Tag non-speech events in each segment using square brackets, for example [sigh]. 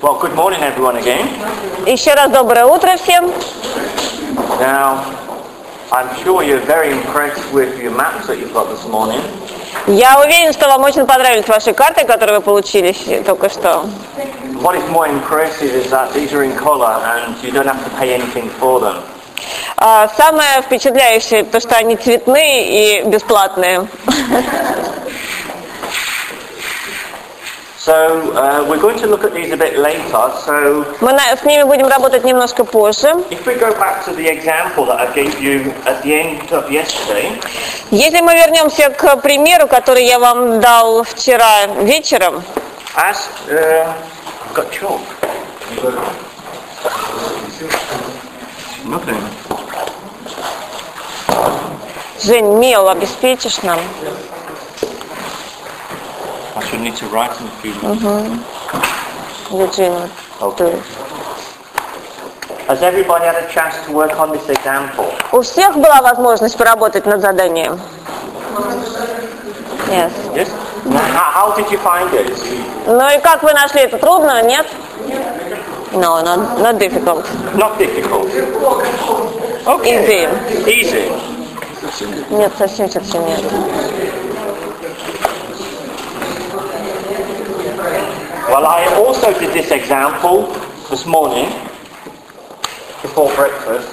Well, good morning, everyone, again. Еще раз доброе утро всем. Now, I'm sure you're very impressed with your maps that you've got this morning. Я уверен, что вам очень понравились ваши карты, которые вы получили только что. What is more impressive is that these are in colour and you don't have to pay anything for them. А, Самое впечатляющее, то, что они цветные и бесплатные. So, uh, we're going to look at these a bit later. So, Мы на- с ними будем работать немножко позже. if we go back to the example that I gave you at the end of yesterday, Если мы вернемся к примеру, который я вам дал вчера вечером, as uh, I've got chalk. Nothing. Жень, мел обеспечишь нам? I should need to write in a few minutes. Евгения, Okay. Has everybody had a chance to work on this example? У всех была возможность поработать над заданием? Yes. Yes? How, did you find it? Ну и как вы нашли это? Трудно, нет? No, not, not difficult. Not difficult. Okay. Easy. Easy. Нет, совсем совсем нет. Well, I also did this example this morning before breakfast.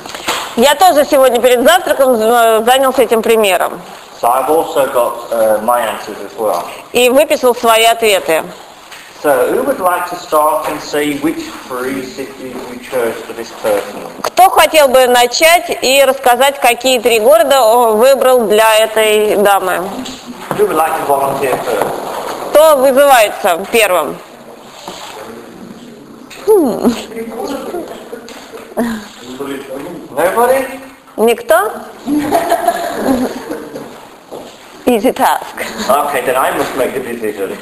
Я тоже сегодня перед завтраком занялся этим примером So I've also got uh, my answers as well. и выписал свои ответы. So who would like to start and see which three cities you chose for this person? Кто хотел бы начать и рассказать, какие три города он выбрал для этой дамы? Who would like to volunteer first? Кто вызывается первым? Nobody? Никто? Easy task. Okay, then I must make the decision.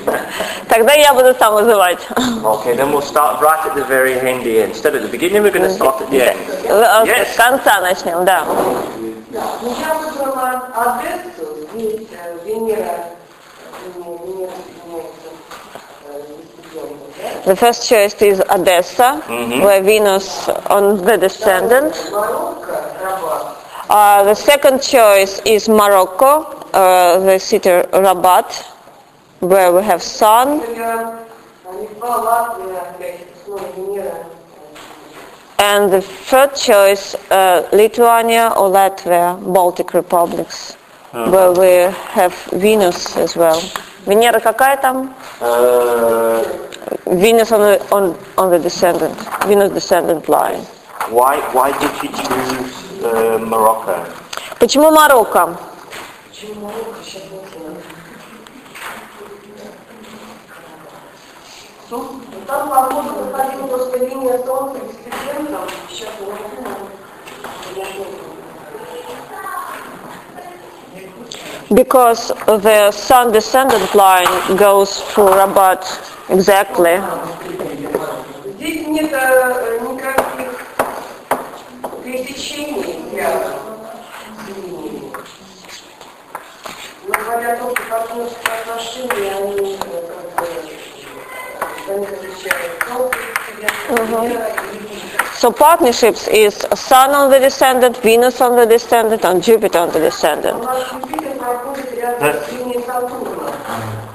Тогда я буду сам вызывать. okay, then we'll start right at the very end here. Instead of the beginning, we're going to start at the end. Э, Yes. С конца начнем, да. Ну, я выбрала Одессу, здесь э, Венера, The first choice is Odessa, where Venus on the descendant. Марокко, Рабат. Uh, the second choice is Morocco, uh, the city Rabat, where we have sun. Например, Литва, Латвия, опять снова Венера. And the third choice, uh, Lithuania or Latvia, Baltic republics, where we have Venus as well. Венера какая там? Uh, Venus on the, on, on the descendant, Venus descendant line. why, why did you choose uh, Morocco? Почему Марокко? Почему Марокко сейчас вот Ну, Там погода выходила просто линия солнца беспредельно. Сейчас because the sun descendant line goes for about exactly. Uh-huh. Нет э, никаких пересечений рядом с линиями. Но говоря о том, что партнерские отношения, они э, как бы они различают Солнце, Венера и Юпитер. So partnerships is Sun on the descendant, Venus on the descendant, and Jupiter on the У descendant. нас Юпитер проходит рядом с линией Сатурна.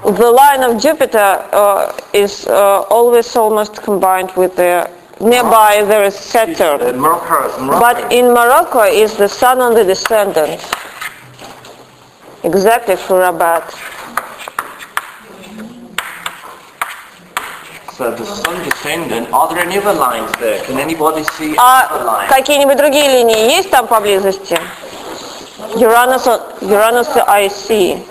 The line of Jupiter uh, is uh, always almost combined with the nearby there is Uh, Saturn. Morocco. Morocco. But in Morocco is the Sun on the descendant. Exactly through Rabat. so the sun descendant. Are there any other lines there? Can anybody see other А lines? какие-нибудь другие линии есть там поблизости? Uranus, on- Uranus I see.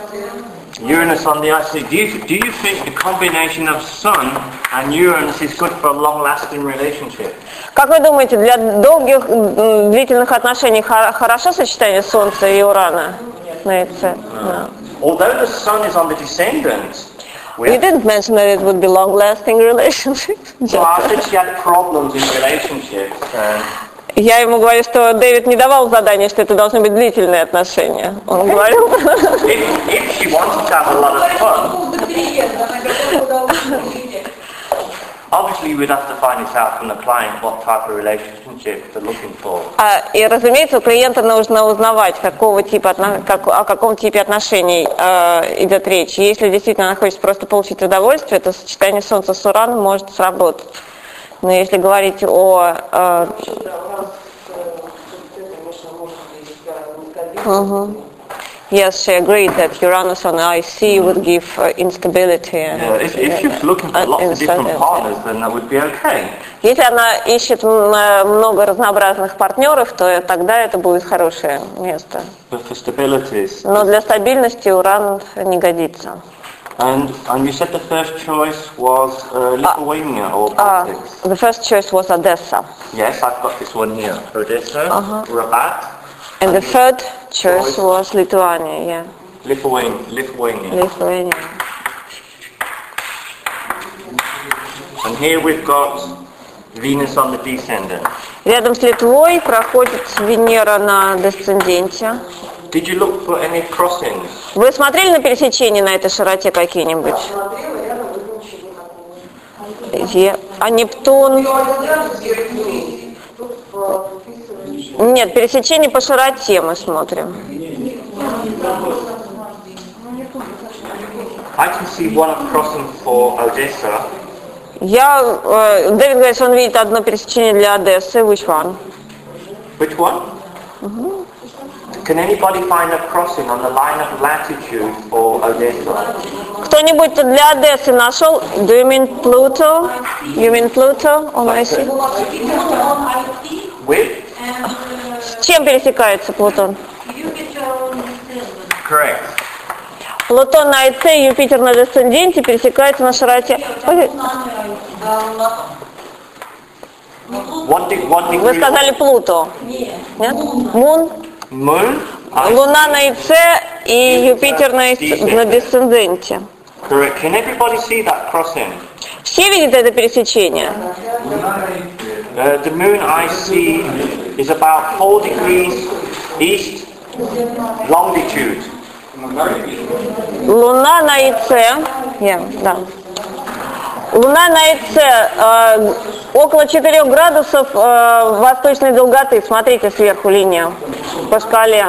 Uranus on the IC. Do you, do you think the combination of Sun and Uranus is good for a long-lasting relationship? Как вы думаете, для долгих, длительных отношений хо- хорошо сочетание Солнца и Урана? На? No. Although the Sun is on the descendant, we You didn't mention that it would be long-lasting relationship. well, I said she had problems in relationships. And Я ему говорю, что Дэвид не давал задания, что это должны быть длительные отношения. Он говорил, if, if Obviously, we'd have to find this out from the client what type of relationship they're looking for. А, и, разумеется, у клиента нужно узнавать, какого типа, как- о каком типе отношений э, идет речь. Если действительно она хочет просто получить удовольствие, то сочетание Солнца с Ураном может сработать. Но если говорить о... э, Да, yes, she agreed that Uranus on IC would give uh, instability. and- Yeah, if, if she's looking for Uh, lots of different partners, then that would be okay. Если она ищет э, много разнообразных партнеров, то тогда это будет хорошее место. But for stabilities. Но для стабильности Уран не годится. And, and you said the first choice was uh, Lithuania or Uh, Baltics. the first choice was Odessa. Yes, I've got this one here. Odessa, Uh-huh. Rabat, And the third choice was Lithuania, yeah. Lithuania. Lithuania. Lithuania. And here we've got Venus on the descendant. Рядом с Литвой проходит Венера на десценденте. Did you look for any crossings? Вы смотрели на пересечения на этой широте какие-нибудь? А Нептун? Нет, пересечение по широте мы смотрим. I can see one crossing for Odessa. Я, э, Дэвид говорит, он видит одно пересечение для Одессы. Which one? Which one? Can anybody find a crossing on the line of latitude for Odessa? Кто-нибудь для Одессы нашел? Do you mean Pluto? You mean Pluto on IC? With? С чем пересекается Плутон? Correct. Плутон на ИЦ, Юпитер на десценденте пересекается на широте. Вы сказали Плуто. Нет? Мун, Moon? I- Луна на ИЦ и Юпитер на, на десценденте. Correct. Can everybody see that crossing? Все видят это пересечение? Uh, the moon I see is about four degrees east longitude. Луна на ИЦ, я, да. Луна на ИЦ э, около 4 градусов э, восточной долготы. Смотрите сверху линия по шкале.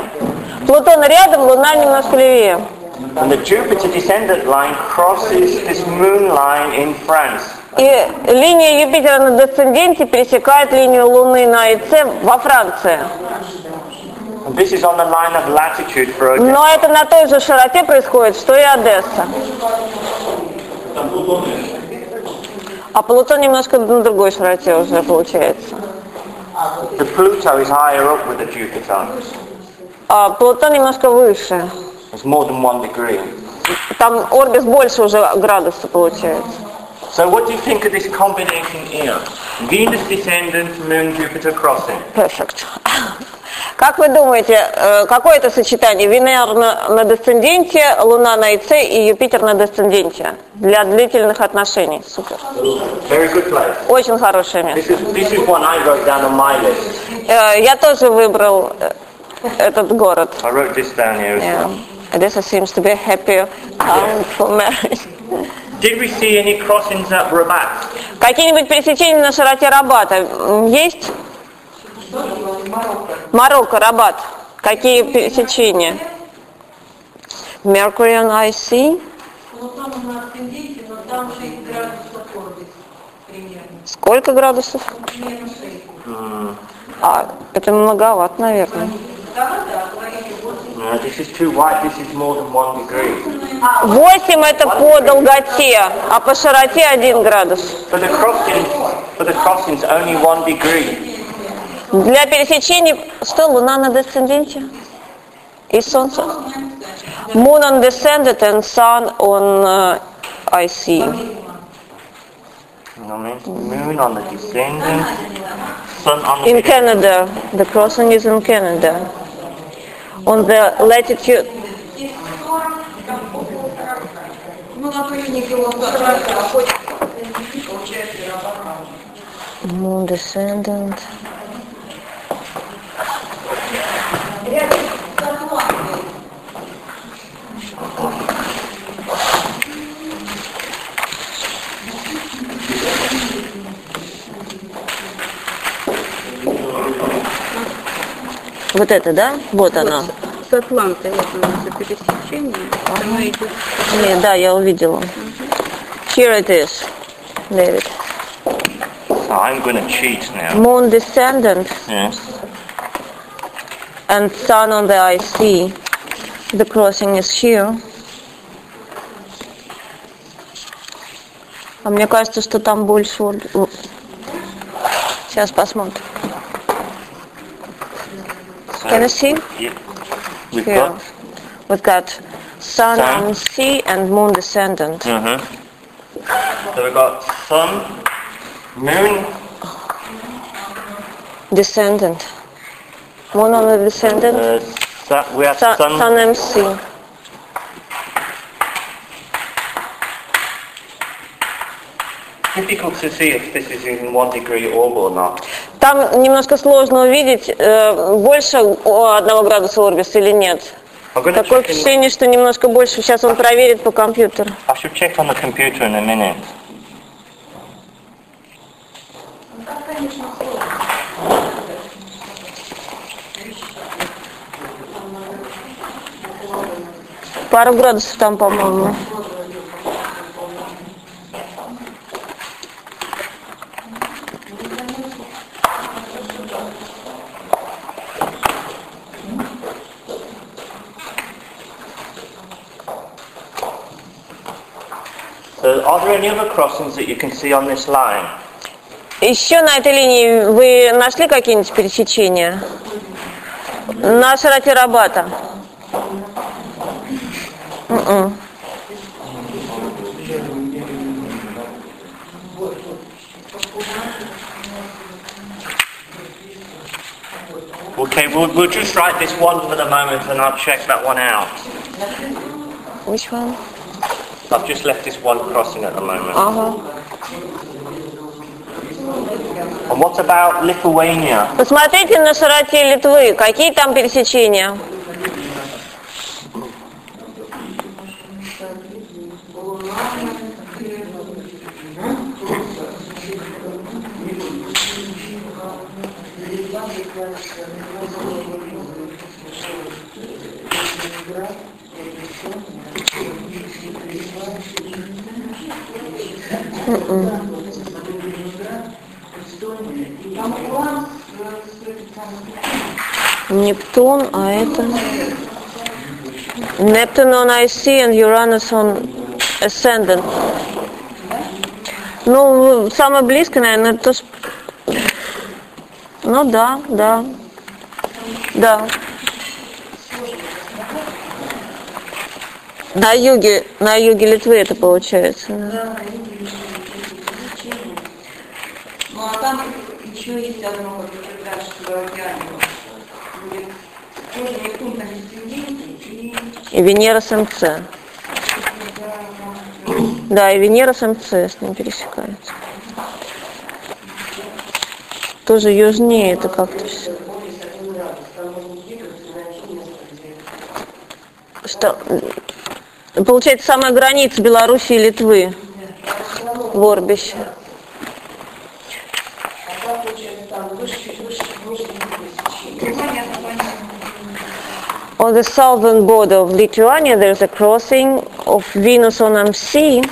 Плутон рядом, Луна немножко левее. And the Jupiter descendant line crosses this moon line in France. И линия Юпитера на десценденте пересекает линию Луны на ИЦ во Франции. This is on the line of latitude for Odessa. Но это на той же широте происходит, что и Одесса. А Плутон немножко на другой широте уже получается. The Pluto is higher up with the Jupiter. А Плутон немножко выше. It's more than one degree. Там орбис больше уже градуса получается. So what do you think of this combination here? Venus descendant, Moon, Jupiter crossing. Perfect. Как вы думаете, э, какое это сочетание? Венера на, на десценденте, Луна на ИЦ и Юпитер на десценденте для длительных отношений. Супер. Very good place. Очень хорошее место. This is, this is one I wrote down on my list. Э, Я тоже выбрал э, этот город. I wrote this down here as well. Yeah. This seems to be a happy town for marriage. Did we see any crossings at Rabat? Какие-нибудь пересечения на широте Рабата есть? Марокко, Рабат. Какие пересечения? Mercury on IC. Плутон на асценденте, но там 6 градусов орбит примерно. Сколько градусов? Примерно 6. А, это многовато, наверное. Да, да, говорили 8. No, this is too wide. This is more than one degree. 8 это по долготе, а по широте 1 градус. For the crossing, for the crossings, only one degree. Для пересечений, что, Луна на десценденте? И Солнце? Moon on descendant and Sun on uh, IC. You know what I mean? Moon on the descendant, sun on the In Canada, the crossing is in Canada. On the latitude, Ну, например, его охотится, получается, Moon descendant. Вот это, да? Вот оно. С Атлантой, вот нас это пересечение. Оно идет Не, да, я увидела. Here it is, David. I'm to cheat now. Moon descendant Yes. and sun on the IC. The crossing is here. А мне кажется, что там больше... вот- вот. Сейчас посмотрим. Can you see? Yep. We've Here. got. We've got sun Sun. on C and moon descendant. Uh-huh. So we've got sun, moon, Descendant. Moon on the descendant. uh, we have Sun, sun, sun MC. difficult Там немножко сложно увидеть, э, больше одного градуса Орбис или нет. Такое впечатление, что немножко больше. Сейчас он проверит по компьютеру. I should check on the computer in a minute. Пару градусов там, по-моему. are there any other crossings that you can see on this line? Еще на этой линии вы нашли какие-нибудь пересечения? На широте Рабата. Мгм. Okay, we'll, we'll just write this one for the moment and I'll check that one out. Which one? I've just left this one crossing at the moment. Ага. And what about Lithuania? Посмотрите на широте Литвы, какие там пересечения. Нептун, а это... Neptune on IC and Uranus on Ascendant. Ну, самое близкое, наверное, это... с- Ну да, да. Да. На юге, на юге Литвы это получается. да. Ну а там еще есть одно, как бы дальше в океане. Будет тоже Нептун на десценденте и И Венера с МЦ. Да, и Венера с МЦ с ним пересекается. Тоже южнее это как-то все. Что? Получается, самая граница Белоруссии и Литвы. В Орбище. on the southern border of Lithuania, there's a crossing of Venus on MC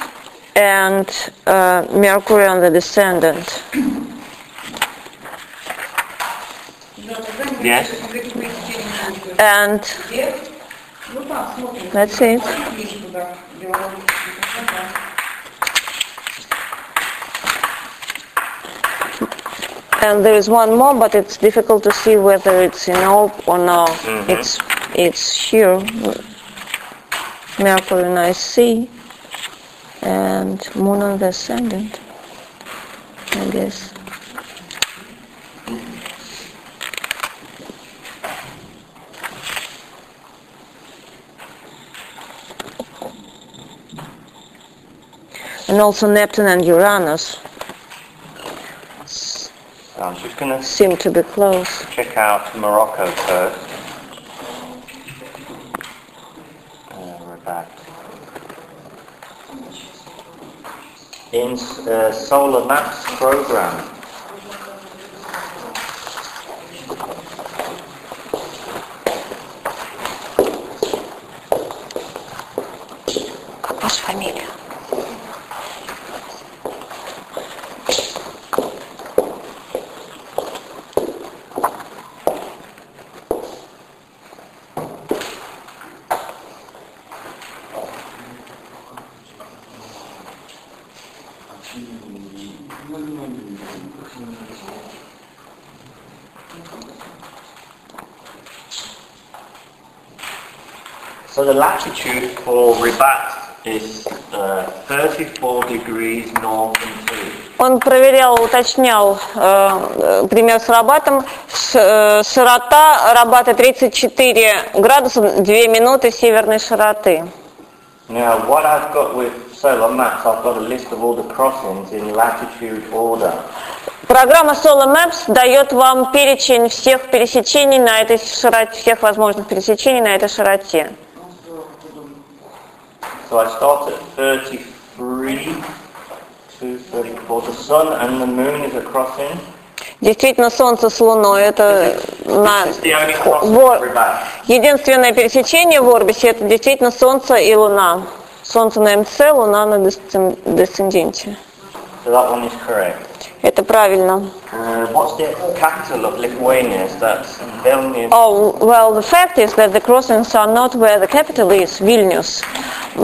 and uh, Mercury on the Descendant. Yes. And that's it. And there is one more, but it's difficult to see whether it's in orb or no. Mm-hmm. It's it's here. Mercury in IC and Moon on the ascendant. I guess. And also Neptune and Uranus So I'm just going to seem to be close. check out Morocco first. in uh, Solar Maps program. Ваша фамилия? The latitude for Ribat is uh, 34 degrees north and 2. Он проверял, уточнял э, э, пример с Рабатом. Ш- э, широта Рабата 34 градуса 2 минуты северной широты. Now what I've got with solar maps, I've got a list of all the crossings in latitude order. Программа Solar Maps дает вам перечень всех пересечений на этой широте, всех возможных пересечений на этой широте. So I start at 33 to 34. The sun and the moon is a crossing. Действительно, Солнце с Луной это на единственное пересечение в орбисе это действительно Солнце и Луна. Солнце на МЦ, Луна на десцен- десценденте. So that one is correct. Это правильно. Uh, what's the capital of Lithuania? Is that Vilnius? Oh, well, the fact is that the crossings are not where the capital is, Vilnius,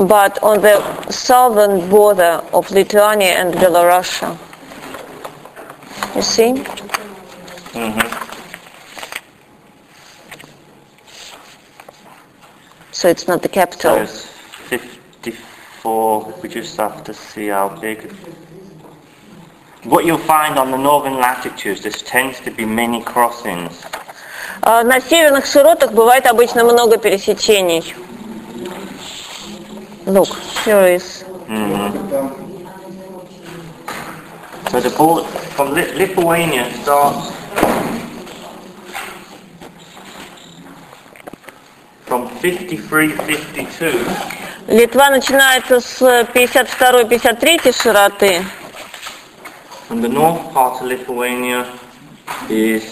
but on the southern border of Lithuania and Belarusia. You see? So it's not the So capital. it's 54. We just have to see how big. What you'll find on the northern latitudes, there tends to be many crossings. А На северных широтах бывает обычно много пересечений. Look, here is. So the board from Li- Lithuania starts from 53-52 Литва начинается с 52-53 широты, And the north part of Lithuania is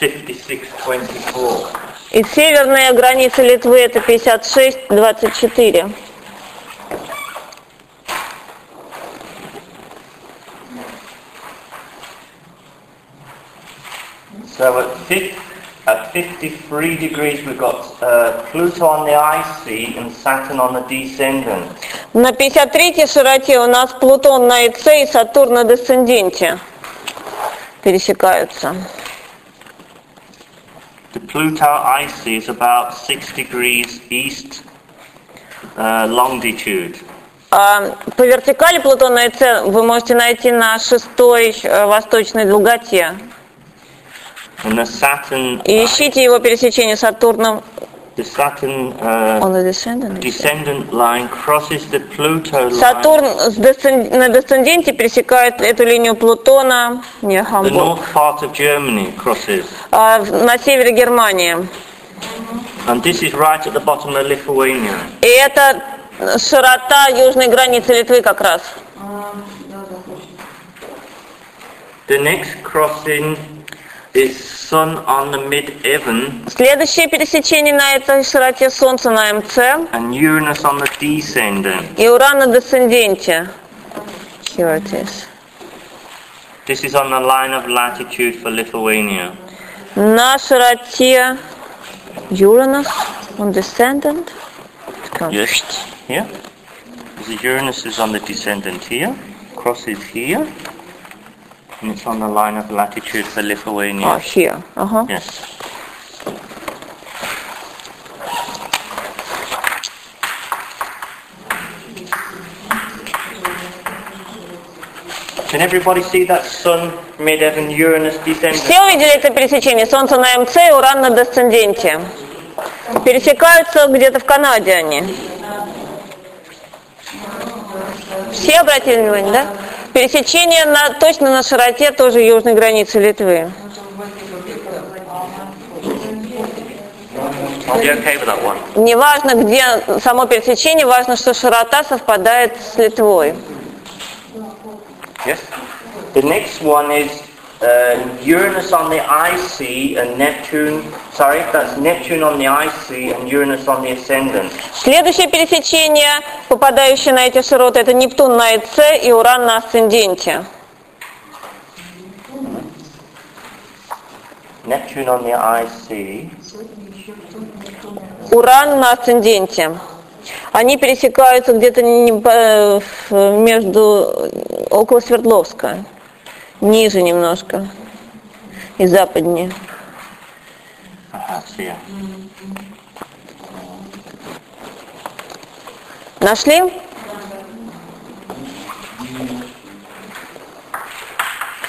56-24. и северная граница Литвы это 56-24. So at, fif- at 53 degrees we've got uh, Pluto on the icy and Saturn on the descendant. На 53 широте у нас Плутон на ИЦ и Сатурн на десценденте пересекаются. The Pluto icy is about 6 degrees east uh, longitude. А по вертикали Плутон на ИЦ вы можете найти на шестой э, восточной долготе. And the Saturn, И ищите его пересечение с Сатурном. the Saturn uh, Он на descendant. descendant line crosses the Pluto line. Сатурн на десценденте пересекает эту линию Плутона, не The Хамбург, north part of Germany crosses. а в- на севере Германии. And this is right at the bottom of Lithuania. И это широта южной границы Литвы как раз. The next crossing Следующее пересечение на этой широте Солнца на МЦ and Uranus on the descendant. и Уран на десценденте. Here it is. This is on the line of latitude for Lithuania. На широте Uranus on descendant. Yes. Here. The Uranus is on the descendant here, crosses here, And it's on the line of latitude for А, Lithuania. here. Ага. Yes. Can everybody see that Sun, mid-heaven, Uranus descendant? Все увидели это пересечение? Солнце на МЦ и Уран на десценденте. Пересекаются где-то в Канаде они. Все обратили внимание, да? Пересечение на, точно на широте тоже южной границы Литвы. One? Неважно, где само пересечение, важно, что широта совпадает с Литвой. Yes. The next one is uh, Uranus on the icy and Neptune. Sorry, that's Neptune on the icy and Uranus on the ascendant. Следующее пересечение, попадающее на эти широты, это Нептун на ИЦ и Уран на асценденте. Neptune on the icy. Уран на асценденте. Они пересекаются где-то э, между около Свердловска. Ниже немножко. И западнее. Perhaps here. Нашли?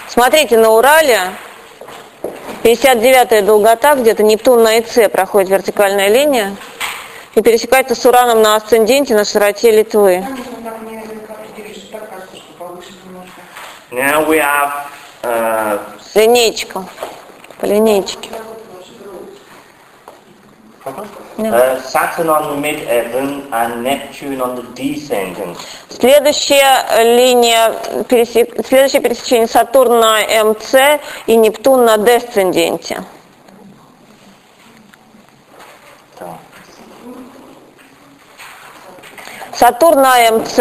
Смотрите, на Урале 59-я долгота, где-то Нептун на ИЦ проходит вертикальная линия и пересекается с Ураном на асценденте на широте Литвы. Там можно так не определить, что так кажется, что повыше немножко. Now we have uh, Линейка. По линейке. uh, Saturn on the mid-heaven and Neptune on the descendant. Следующая линия, пересек- следующее пересечение Сатурн на МЦ и Нептун на десценденте. So, Сатурн на МЦ,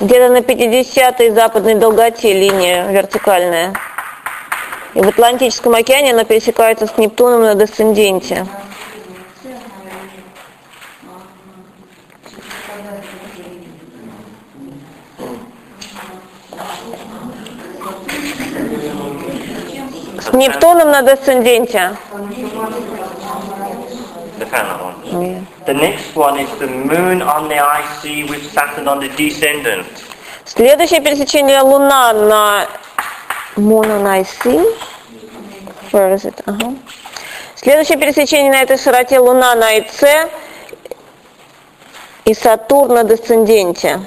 где-то на 50-й западной долготе линия вертикальная. И в Атлантическом океане она пересекается с Нептуном на десценденте. С Нептуном на десценденте. One. The next one is the moon on the IC with Saturn on the descendant. Следующее пересечение Луна на Moon on IC. Where is it? Ага. Следующее пересечение на этой широте Луна на ИЦ и Сатурн на десценденте.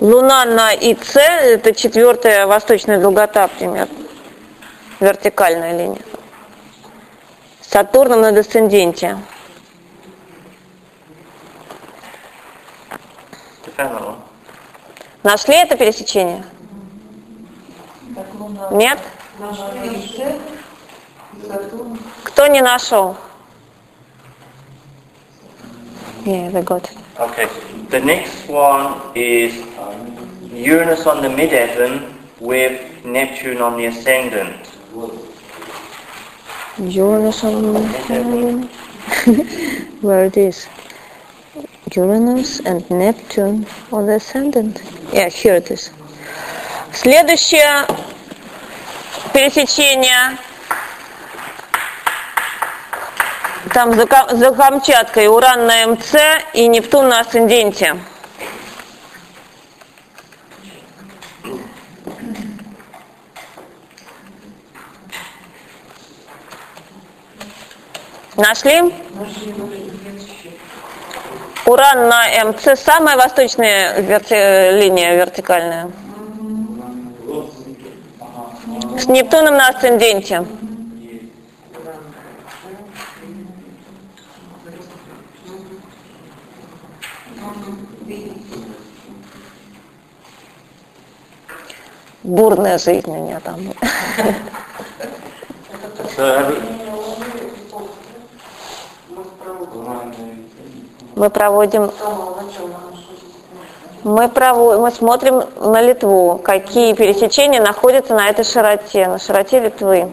Луна на ИЦ, это четвертая восточная долгота примерно, вертикальная линия. Сатурном на десценденте. Нашли это пересечение? Нет? Кто не нашел? They got it. Okay. The next one is Uranus on the mid-heaven with Neptune on the ascendant. Uranus on [laughs] where it is? Uranus and Neptune on the ascendant. Yeah, here it is. Следующее пересечение там за, за Камчаткой Уран на МЦ и Нептун на асценденте. Нашли? Уран на МЦ самая восточная верти- линия вертикальная. С Нептуном на асценденте. Бурная жизнь у меня там. Мы проводим, мы проводим, мы смотрим на Литву, какие пересечения находятся на этой широте, на широте Литвы.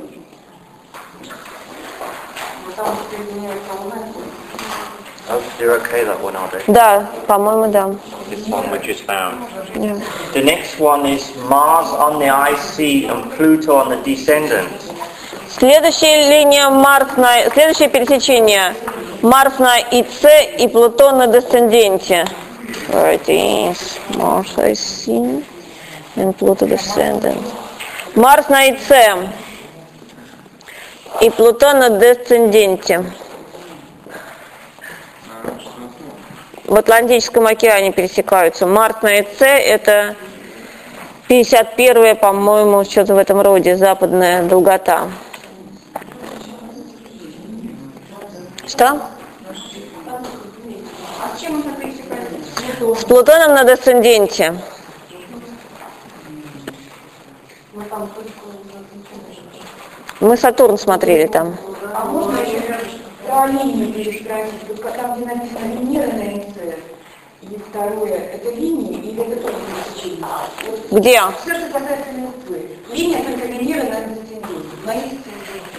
Да, по-моему, да. This one we just found. Yeah. The next one is Mars on the IC and Pluto on the descendant. Следующая линия Марс на, следующее пересечение Марс на ИЦ и Плутон на десценденте. Where it is? Mars I see and Pluto descendant. Марс на ИЦ и Плутон на десценденте. В Атлантическом океане пересекаются. Марс на ИЦ это 51 по-моему, что-то в этом роде, западная долгота. Что? С? С Плутоном на десценденте. Мы Сатурн смотрели там. А можно еще линию переспросить? Вот там, где написано Венера на ИЦ, И второе, это линии или это тоже пересечение? Вот Где? все, что касается Москвы. Линия только Венера на десценденте.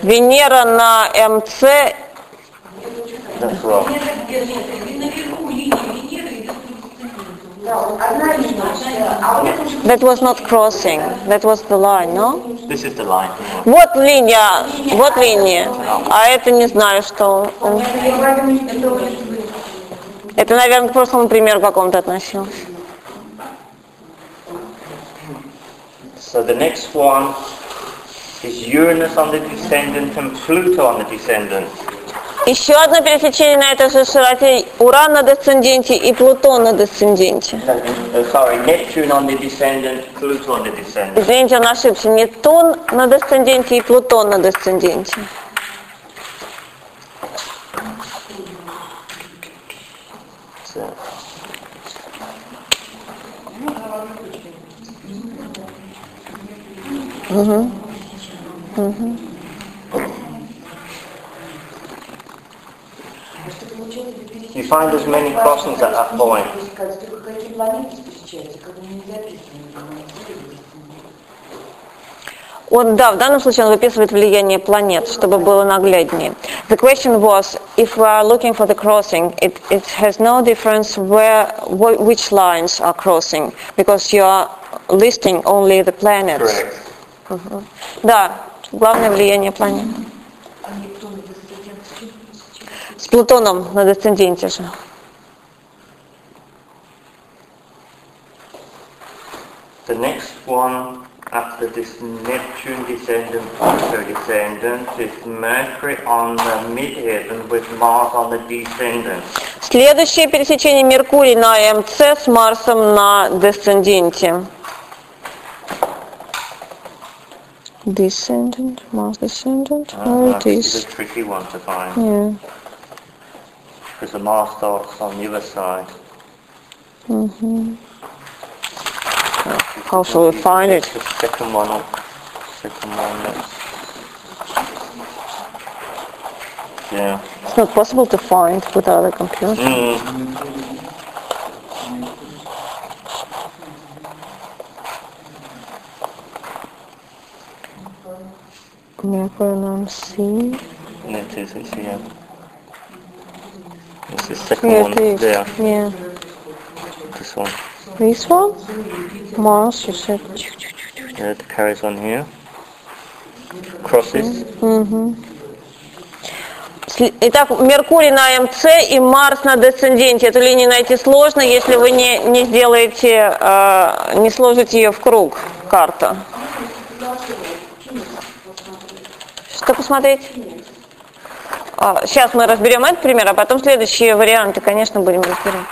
Венера на МЦ. Wrong. Венера, наверху линия Венеры That was not crossing. That was the line, no? This is the line. Вот линия, вот линия. А это не знаю, что. Это, наверное, к прошлому примеру какому-то относилось. So the next one is Uranus on the descendant and Pluto on the descendant. Еще одно пересечение на этой же широте. Уран на десценденте и Плутон на десценденте. Извините, он ошибся. Нептун на десценденте и Плутон на десценденте. So, You find as many crossings at that point. Только какие планеты встречаются, когда не записаны. Он, да, в данном случае он выписывает влияние планет, чтобы было нагляднее. The question was, if we are looking for the crossing, it, it has no difference where, wh- which lines are crossing, because you are listing only the planets. Correct. Да, главное влияние планет. С Плутоном на десценденте же. The next one after this Neptune descendant, Pluto descendant is Mercury on the midheaven with Mars on the descendant. Следующее пересечение Меркурий на МЦ с Марсом на десценденте. Descendant, Mars descendant, Uh, where it this is is. a tricky one to find Yeah. for the more on the other side. Mm-hmm. How also we find it. The second one up. Second one next. Yeah. It's not possible to find without a computer. Mm. Never non see. Net is it, yeah. Yeah, one there. Yeah. This one. This one? Mars, you said. Yeah, it carries on here. Crosses. Сли- Итак, Меркурий на МЦ и Марс на десценденте. Эту линию найти сложно, если вы не, не сделаете, э, не сложите ее в круг, карта. Что посмотреть? А, сейчас мы разберем этот пример, а потом следующие варианты, конечно, будем разбирать.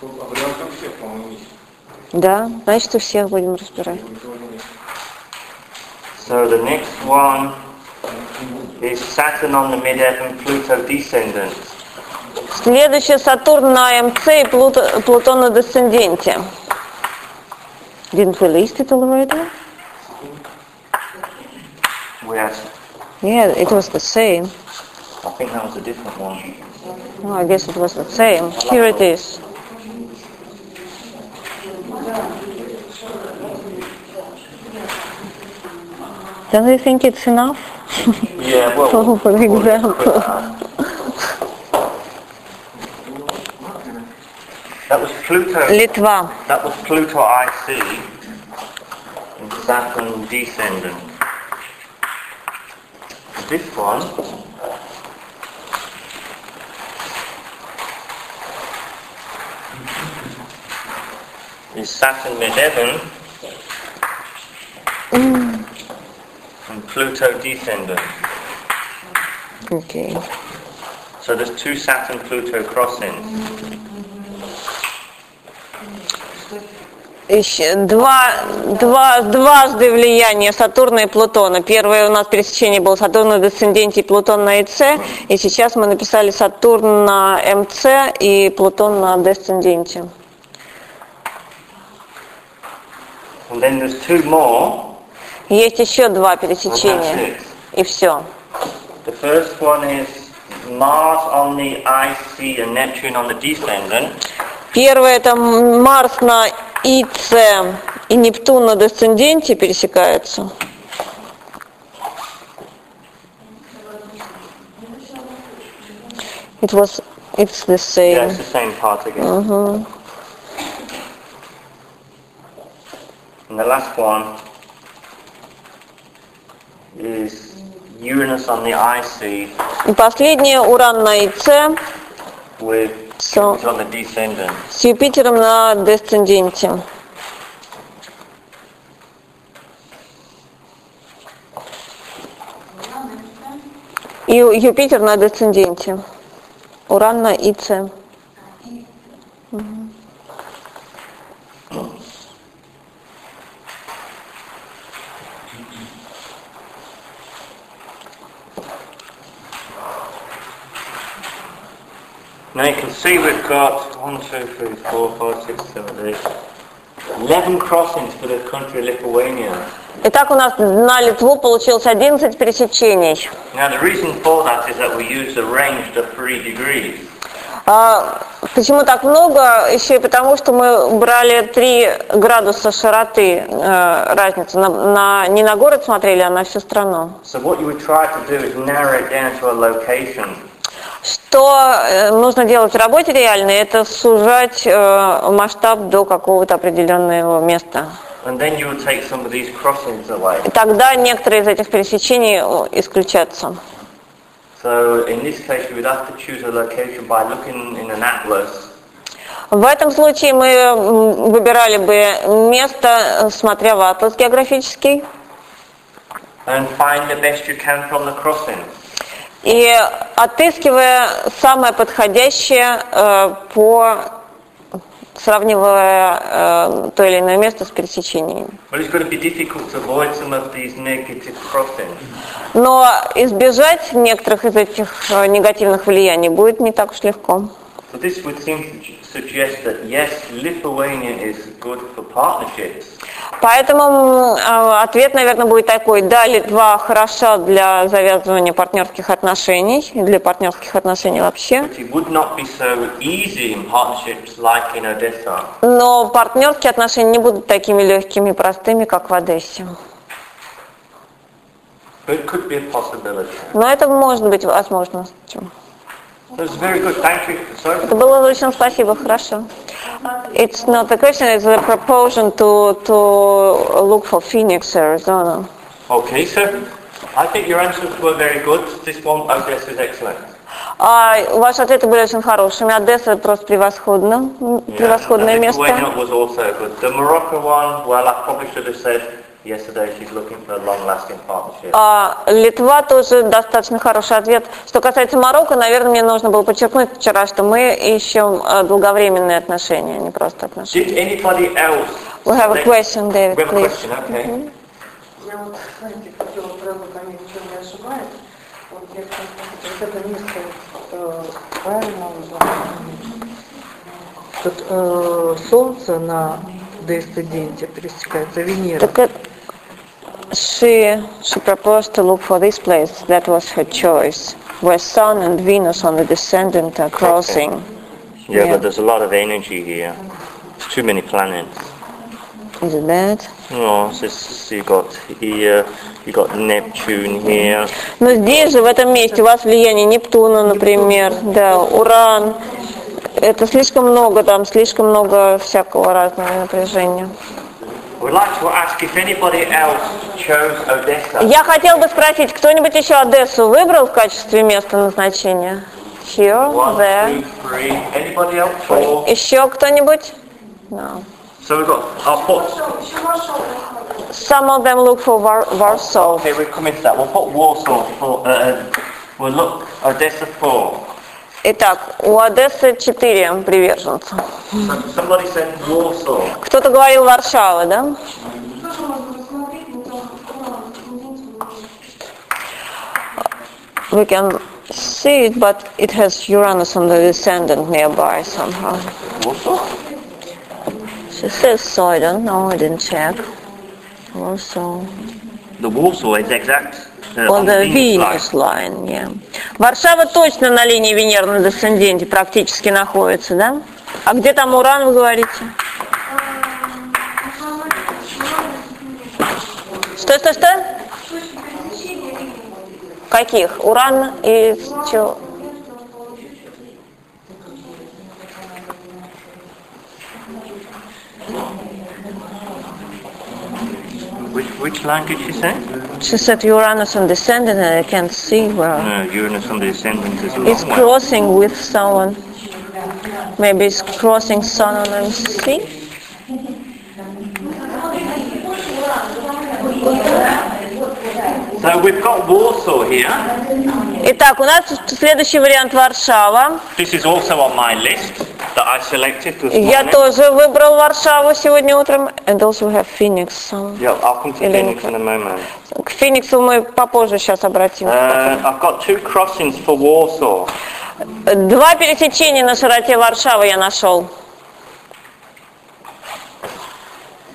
А. Да, значит, у всех будем разбирать. So the next one is Saturn on the midheaven, Pluto descendant. Следующий Сатурн на МЦ и Плуто- Плутон на десценденте. Didn't we list it already? We had, Yeah, it was the same. I think that was a different one. I guess it was the same. Here it is. Don't you think it's enough? Yeah, well, [laughs] for, for example. That was Pluto. Litva. That was Pluto IC, Saturn descendant. This one is Saturn midheaven and Pluto descendant. Okay. So there's two Saturn Pluto crossings. Два, два, дважды влияние Сатурна и Плутона. Первое у нас пересечение было Сатурн на десценденте и Плутон на ИЦ. И сейчас мы написали Сатурн на МЦ и Плутон на десценденте. Есть еще два пересечения. И все. The first one is Mars on the IC and Neptune on the descendant. Первое это Марс на ИЦ и Нептун на десценденте пересекаются. It was, it's the Yeah, same. it's the same part again. And the last one is Uranus on the IC И последнее Уран на ИЦ with Descendant. с Юпитером на десценденте. И Юпитер на десценденте. Уран на ИЦ. Мгм. Now you can see we've got 1, 11 crossings for the country of Lithuania. Итак, у нас на Литву получилось 11 пересечений. Now the reason for that is that we use a range of 3 degrees. А почему так много? Еще и потому, что мы брали 3 градуса широты э, разницу. На, на, не на город смотрели, а на всю страну. So what you would try to do is narrow it down to a location. Что э, нужно делать в работе реальной, это сужать э, масштаб до какого-то определенного места. Тогда некоторые из этих пересечений исключатся. So in this case you would have to choose a location by looking in an atlas В этом случае мы выбирали бы место, смотря в атлас географический, and find the best you can from the crossings. И отыскивая самое подходящее э, по сравнивая э, то или иное место с пересечениями. Но избежать некоторых из этих э, негативных влияний будет не так уж легко. So this would seem to suggest that yes, Lithuania is good for partnerships, Поэтому э, ответ, наверное, будет такой. Да, Литва хороша для завязывания партнерских отношений, для партнерских отношений вообще. Но партнерские отношения не будут такими легкими и простыми, как в Одессе. Но это может быть возможностью. So it's very good. Thank you. Sorry. Это было очень спасибо, хорошо. It's not the question, it's the proposal to, to look for Phoenix, Arizona. Okay, so I think your answers were very good. This one, Odessa is excellent. А ваши ответы были очень хорошими. Одесса просто превосходно, м, превосходное and место. Lithuania was also good. The Morocco one, well, I probably should have said yesterday she's looking for a long-lasting partnership. А Литва тоже достаточно хороший ответ. Что касается Марокко, наверное, мне нужно было подчеркнуть вчера, что мы ищем э, долговременные отношения, а не просто отношения. Did anybody else? We have a question, David, We have a question, okay. Я вот, знаете, хотела. Вот я хотела вот это место э, правильно. Тут э, Солнце на десценденте пересекается Венера. Так это- She, she proposed to look for this place. That was her choice. Where Sun and Venus on the descendant are crossing. Yeah, Yeah. but there's a lot of energy here. There's too many planets. Is it that? No, it's just, you got here, you got Neptune here. Но здесь же, в этом месте, у вас влияние Нептуна, например, да, Уран. Это слишком много, там слишком много всякого разного напряжения. Я хотел бы спросить, кто-нибудь еще Одессу выбрал в качестве места назначения? Here, there. Еще кто-нибудь? No. So we've got our put. Some of them look for Var- Warsaw. Okay, we've come into that. We'll put Warsaw for. Uh, uh, we'll look Odessa four. Итак, у Одессы четыре приверженца. Кто-то говорил Варшава, да? We can see it, but it has Uranus on the descendant nearby somehow. She says so, I don't know, I didn't check. Warsaw. The Warsaw is exact. The Venus Venus line, yeah. Варшава точно на линии Венеры на десценденте практически находится, да? А где там Уран, вы говорите? Что, что, что? Каких? Уран и чего? Which, which line did she say? She said Uranus on descendant and I can't see where. No, Uranus on the ascendant is a long It's way. crossing with someone. Maybe it's crossing Sun on MC. So we've got Warsaw here. Итак, у нас следующий вариант Варшава. This is also on my list Я тоже выбрал Варшаву сегодня утром. And also we have Phoenix. Yeah, I'll come to. Phoenix in a moment. К Фениксу мы попозже сейчас обратимся. Uh, I've got two crossings for Warsaw. Два пересечения на широте Варшавы я нашел.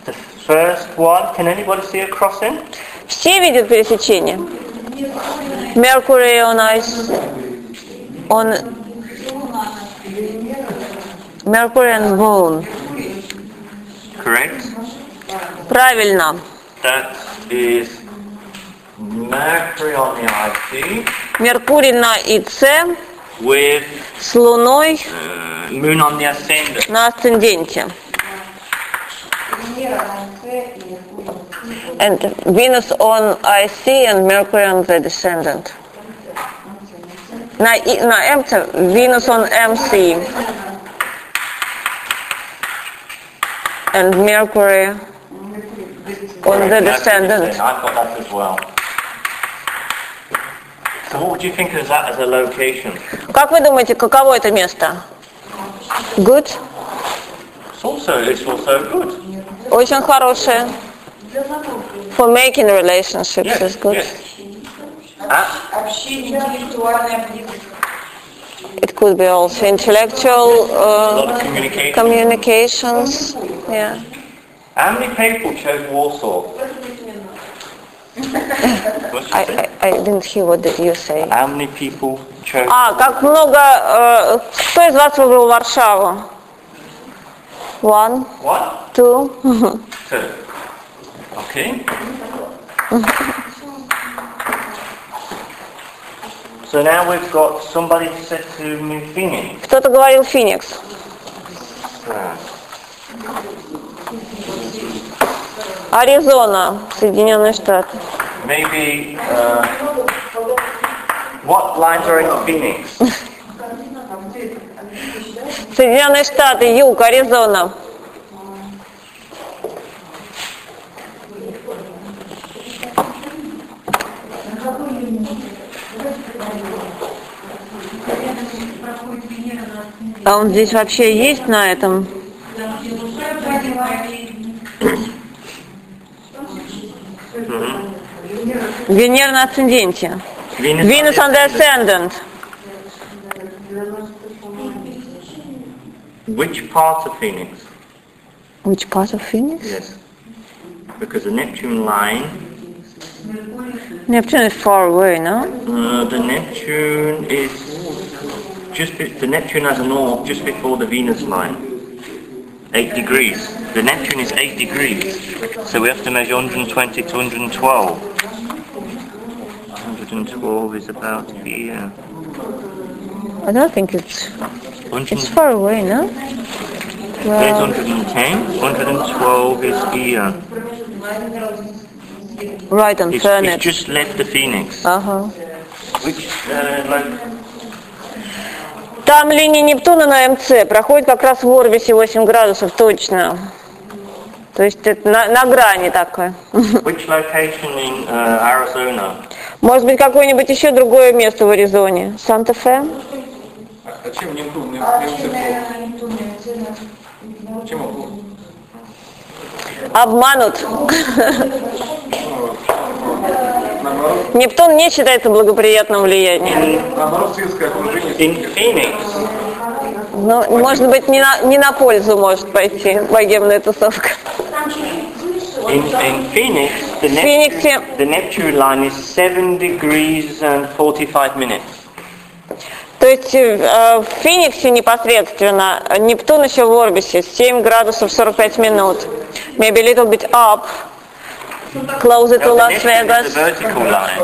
The first one, can anybody see a crossing? Все видят пересечение? Mercury on ice. On Mercury and Moon. Correct. Правильно. That is Mercury on the IC Меркурий на ИЦ with с Луной uh, Moon on the ascendant. на асценденте. And Venus on IC and Mercury on the descendant. На, И- на МЦ Venus on MC. And Mercury on the descendant. I've got that as well. So what would you think of that as a location? Как вы думаете, каково это место? Good? It's also, it's also good. Очень хорошее. For making relationships Yes, is good. yes. Ah, Общение, интеллектуальная близость. It could be also intellectual a lot uh, of communication. communications. Yeah. How many people chose Warsaw? [laughs] What's I, it? I, I didn't hear what did you say. How many people chose? А, как много... э, кто из вас выбрал Варшаву? One, What? two. Two. Okay. [laughs] So now we've got somebody said to me Phoenix. Кто-то говорил Феникс. Аризона, Соединенные Штаты. Maybe uh, what lines are in Phoenix? Соединенные Штаты, юг, Аризона. А он здесь вообще есть на этом? Венера на асценденте. Venus on the ascendant. Which part of Phoenix? Which part of Phoenix? Yes. Because the Neptune line, Neptune is far away, no? uh, the Neptune is just the Neptune has an orb just before the Venus line. 8 degrees. The Neptune is 8 degrees. So we have to measure 120 to 112. 112 is about here. I don't think it's... it's far away, no? Well, There's 110. 112 is here. Right on it's, It's just left the Phoenix. Uh-huh. Which, uh, like, Там линия Нептуна на МЦ проходит как раз в орбисе 8 градусов, точно. То есть это на, на грани такое. which location in uh, Arizona? Может быть, какое-нибудь еще другое место в Аризоне? Санта-Фе? А чем Нептун? Чем плохо? Обманут. Наоборот, Нептун не считается благоприятным влиянием. наоборот, светское окружение. Phoenix, Ну, может быть, не на, не на пользу может пойти богемная тусовка. in, in Phoenix, the В Фениксе, Neptune, the Neptune line is 7 degrees and 45 minutes. то есть э, в Фениксе непосредственно, Нептун еще в орбисе, 7 градусов 45 минут. Maybe a little bit up, the vertical line.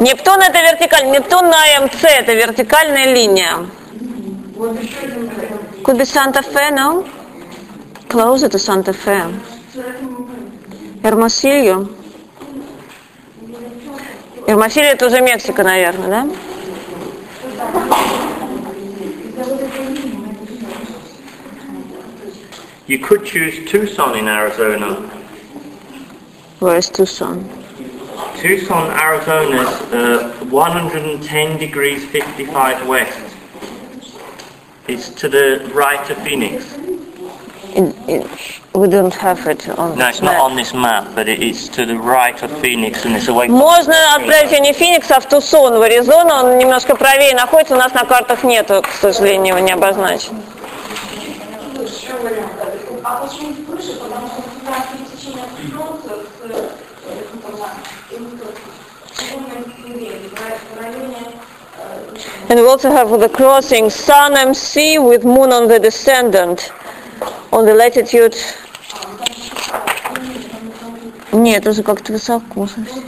Нептун это вертикальный, Нептун на МЦ это вертикальная линия. Could be Santa Fe, no? Closer to Santa Fe. Эрмосильо это уже Мексика, наверное, да? You could choose Tucson in Arizona. Where is Tucson? Tucson, Arizona is uh, 110 degrees 55 west. It's to the right of Phoenix. In, in, we don't have it on No, this it's not map. on this map, but it is to the right of Phoenix and it's away from Можно отправить не в Феникс, а в Тусон, в Аризону. Он немножко правее находится, у нас на картах нету, к сожалению, его не обозначен. А почему выше? Потому что And we also have the crossing Sun MC with Moon on the descendant on the latitude. Нет, это же как-то высоко. совсем.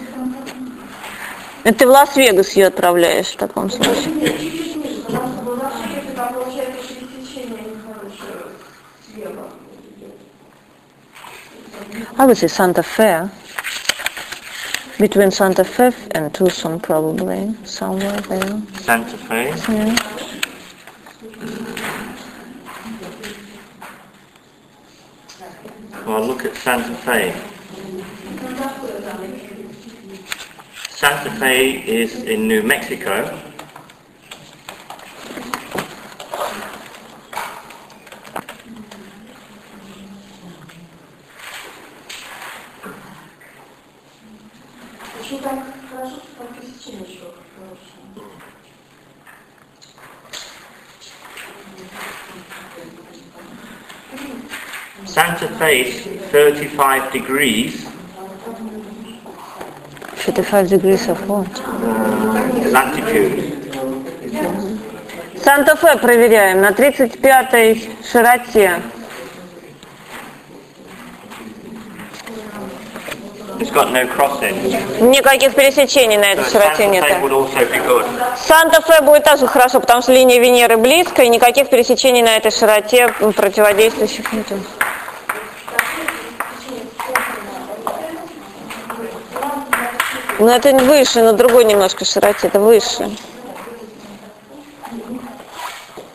Это ты в Лас-Вегас ее отправляешь в таком случае. чуть-чуть ниже, потому что в Лас-Вегасе там получается пересечение нехорошее слева. I would say Santa Fe. Between Santa Fe and Tucson, probably somewhere there. Santa Fe. Yeah. Well, look at Santa Fe. Santa Fe is in New Mexico. 35 degrees 55 degrees of what? latitude. Санта-Фе проверяем на 35-й широте. Никаких пересечений на этой широте нет. Санта-Фе будет также хорошо, потому что линия Венеры близкая, и никаких пересечений на этой широте противодействующих нет. Но это выше, на другой немножко широте, это выше.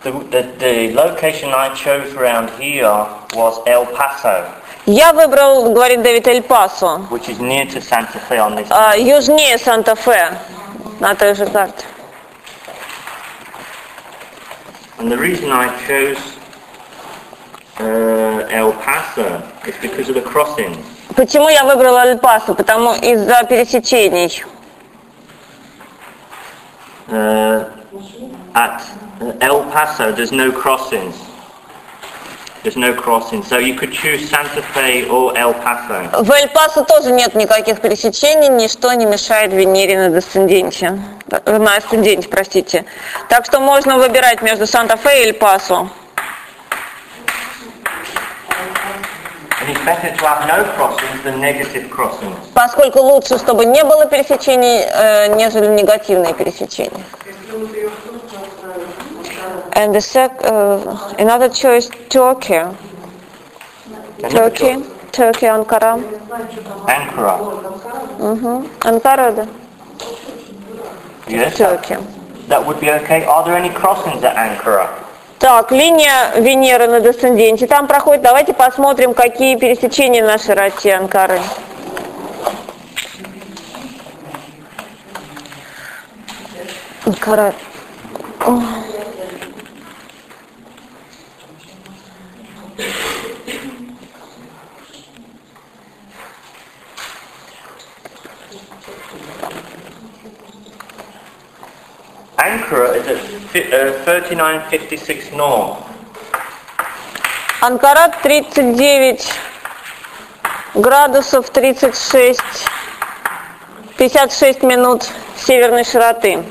The, the, the location I chose around here was El Paso, Я выбрал, говорит Дэвид Эль-Пасо, а, южнее Санта-Фе на той же карте. And the reason I chose uh, El Paso is because of the crossings. Почему я выбрала Эль-Пасо? Потому из-за пересечений. Uh, at El Paso, there's no crossings. There's no crossings. So you could choose Santa Fe or El Paso. В Эль-Пасо тоже нет никаких пересечений, ничто не мешает Венере на десценденте. Э, На асценденте, простите. Так что можно выбирать между Санта-Фе и Эль-Пасо. Поскольку лучше, чтобы не было пересечений, э, нежели негативные пересечения. And the sec, uh, another choice, Turkey. Turkey, Turkey, Ankara. Ankara. Угу. Анкара, да. Yes. Turkey. That would be okay. Are there any crossings at Ankara? Так, линия Венеры на десценденте там проходит. Давайте посмотрим, какие пересечения на широте Анкары. Анкара. О. Ankara is at uh, 3956 north. Анкара 39 градусов 36, 56 минут северной широты.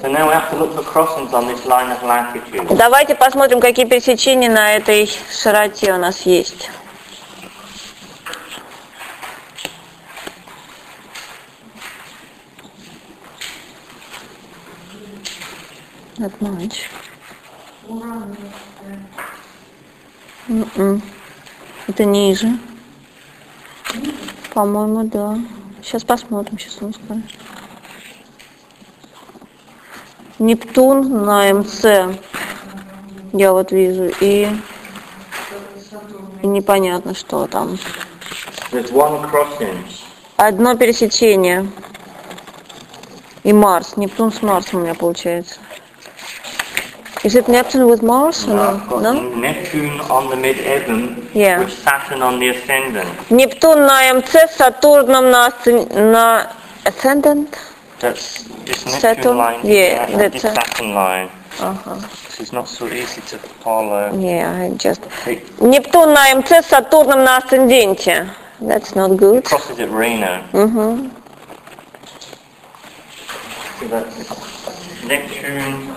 So now we have to look for crossings on this line of latitude. Давайте посмотрим, какие пересечения на этой широте у нас есть. Not much. М-м. Это ниже. По-моему, да. Сейчас посмотрим, сейчас он скажет. Нептун на МЦ. Я вот вижу. И, и непонятно, что там. Одно пересечение. И Марс. Нептун с Марсом у меня получается. Is it Neptune with Mars? or I've got No? Neptune on the mid-heaven Yeah. with Saturn on the ascendant. Нептун на МЦ, с Сатурном на, асцен- на Ascendant. That's this Neptune Saturn? line. Yeah, and that's this a- Saturn line. Ага. This is not so easy to follow. Yeah, I just... It Нептун на МЦ с Сатурном на Асценденте. That's not good. crosses at Reno. Угу. So that's Neptune.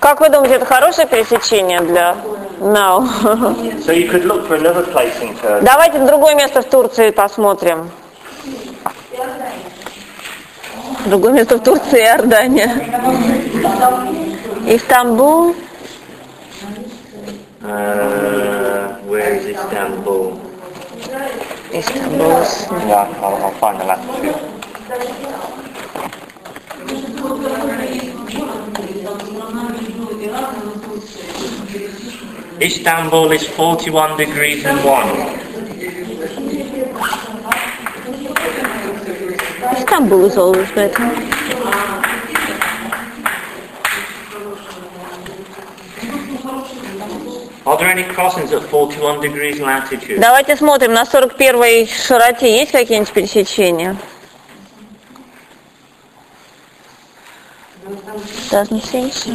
Как вы думаете, это хорошее пересечение для now? So. Давайте другое место в Турции посмотрим. Другое место в Турции Иордания. Истамбул. Uh, where is Istanbul? Istanbul. Yeah, I'll, I'll find the last two. Istanbul is 41 degrees and 1. Istanbul is always better. Are there any crossings at 41 degrees latitude? Давайте смотрим, на 41 широте есть какие-нибудь пересечения? Doesn't seem so.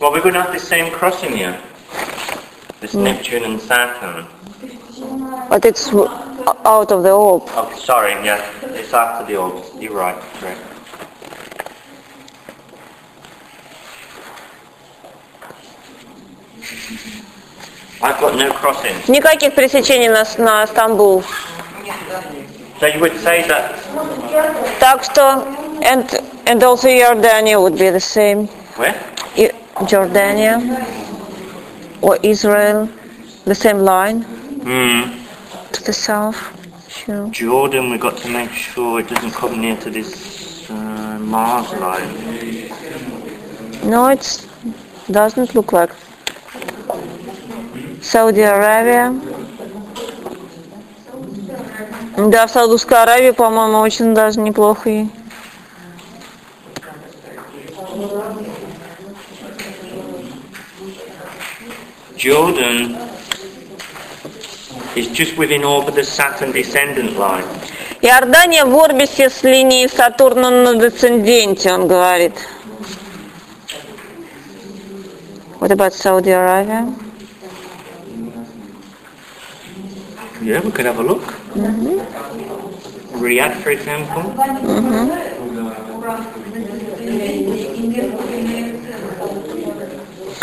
Well, we're going to have the same crossing here. This Neptune and Saturn. But it's w- out of the orb. Oh, sorry, yeah, it's after the orbs. You're right, correct. I've got no crossings. Никаких пересечений на, с- на Стамбул. So you would say that Так что, and, and also Jordania would be the same. where? I- Jordania or Israel, the same line Hmm. to the south. Sure. Jordan, we've got to make sure it doesn't come near to this uh, Mars line. No, it doesn't look like. Saudi Arabia. Да, в Саудовской Аравии, по-моему, очень даже неплохо. и- Jordan Иордания в орбисе с линией Сатурна на десценденте, он говорит. What about Saudi Arabia? Yeah, we could have a look. Riyadh, for example.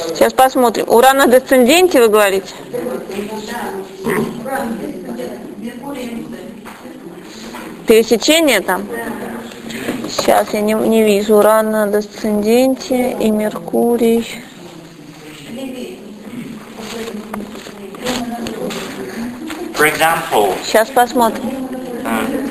Сейчас посмотрим. Уран на десценденте, вы говорите? Пересечение там? Сейчас я не, не вижу. Уран на десценденте и Меркурий. Сейчас посмотрим.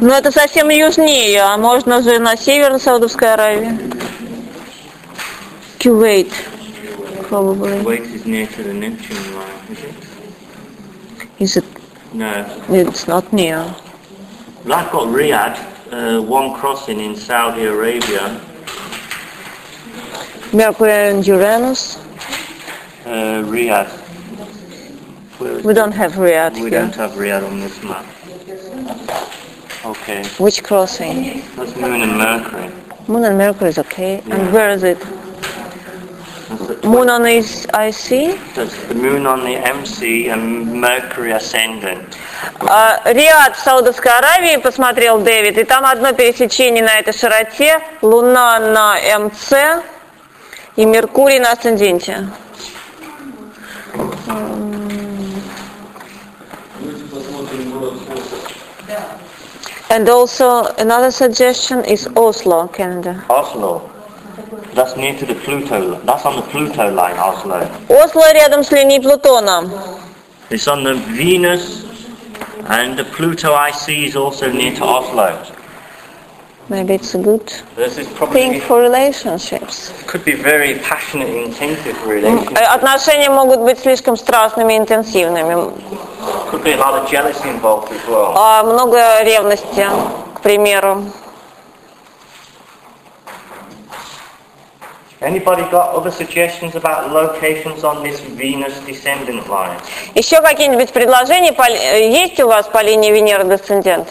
Но это совсем южнее, а можно же на север Саудовской Аравии. Кувейт. Probably. Kuwait is near to the Neptune line, is it? Is it? No. It's not near. Well, I've got Riyadh, uh, one crossing in Saudi Arabia, Mercury and Uranus. uh, Riyadh. Where is We don't have Riyadh We here. don't have Riyadh on this map. Okay, Which crossing? that's Moon and Mercury. Moon and Mercury is okay. Yeah. And where is it? Moon on is IC? that's the Moon on the MC and Mercury ascendant. А, Риад в Саудовской Аравии посмотрел Дэвид, и там одно пересечение на этой широте, Луна на МЦ и Меркурий на асценденте. And also another suggestion is Oslo, Canada. Oslo. That's near to the Pluto. That's on the Pluto line, Oslo. Осло рядом с линией Плутона. It's on the Venus, and the Pluto IC is also near to Oslo. Maybe it's a good thing for relationships. could be very passionate, intensive relationship. Э, Отношения могут быть слишком страстными и интенсивными. Could be a lot of jealousy involved as well. А, много ревности, к примеру. Anybody got other suggestions about locations on this Venus descendant line? Еще какие-нибудь предложения э, есть у вас по линии Венеры Десцендент?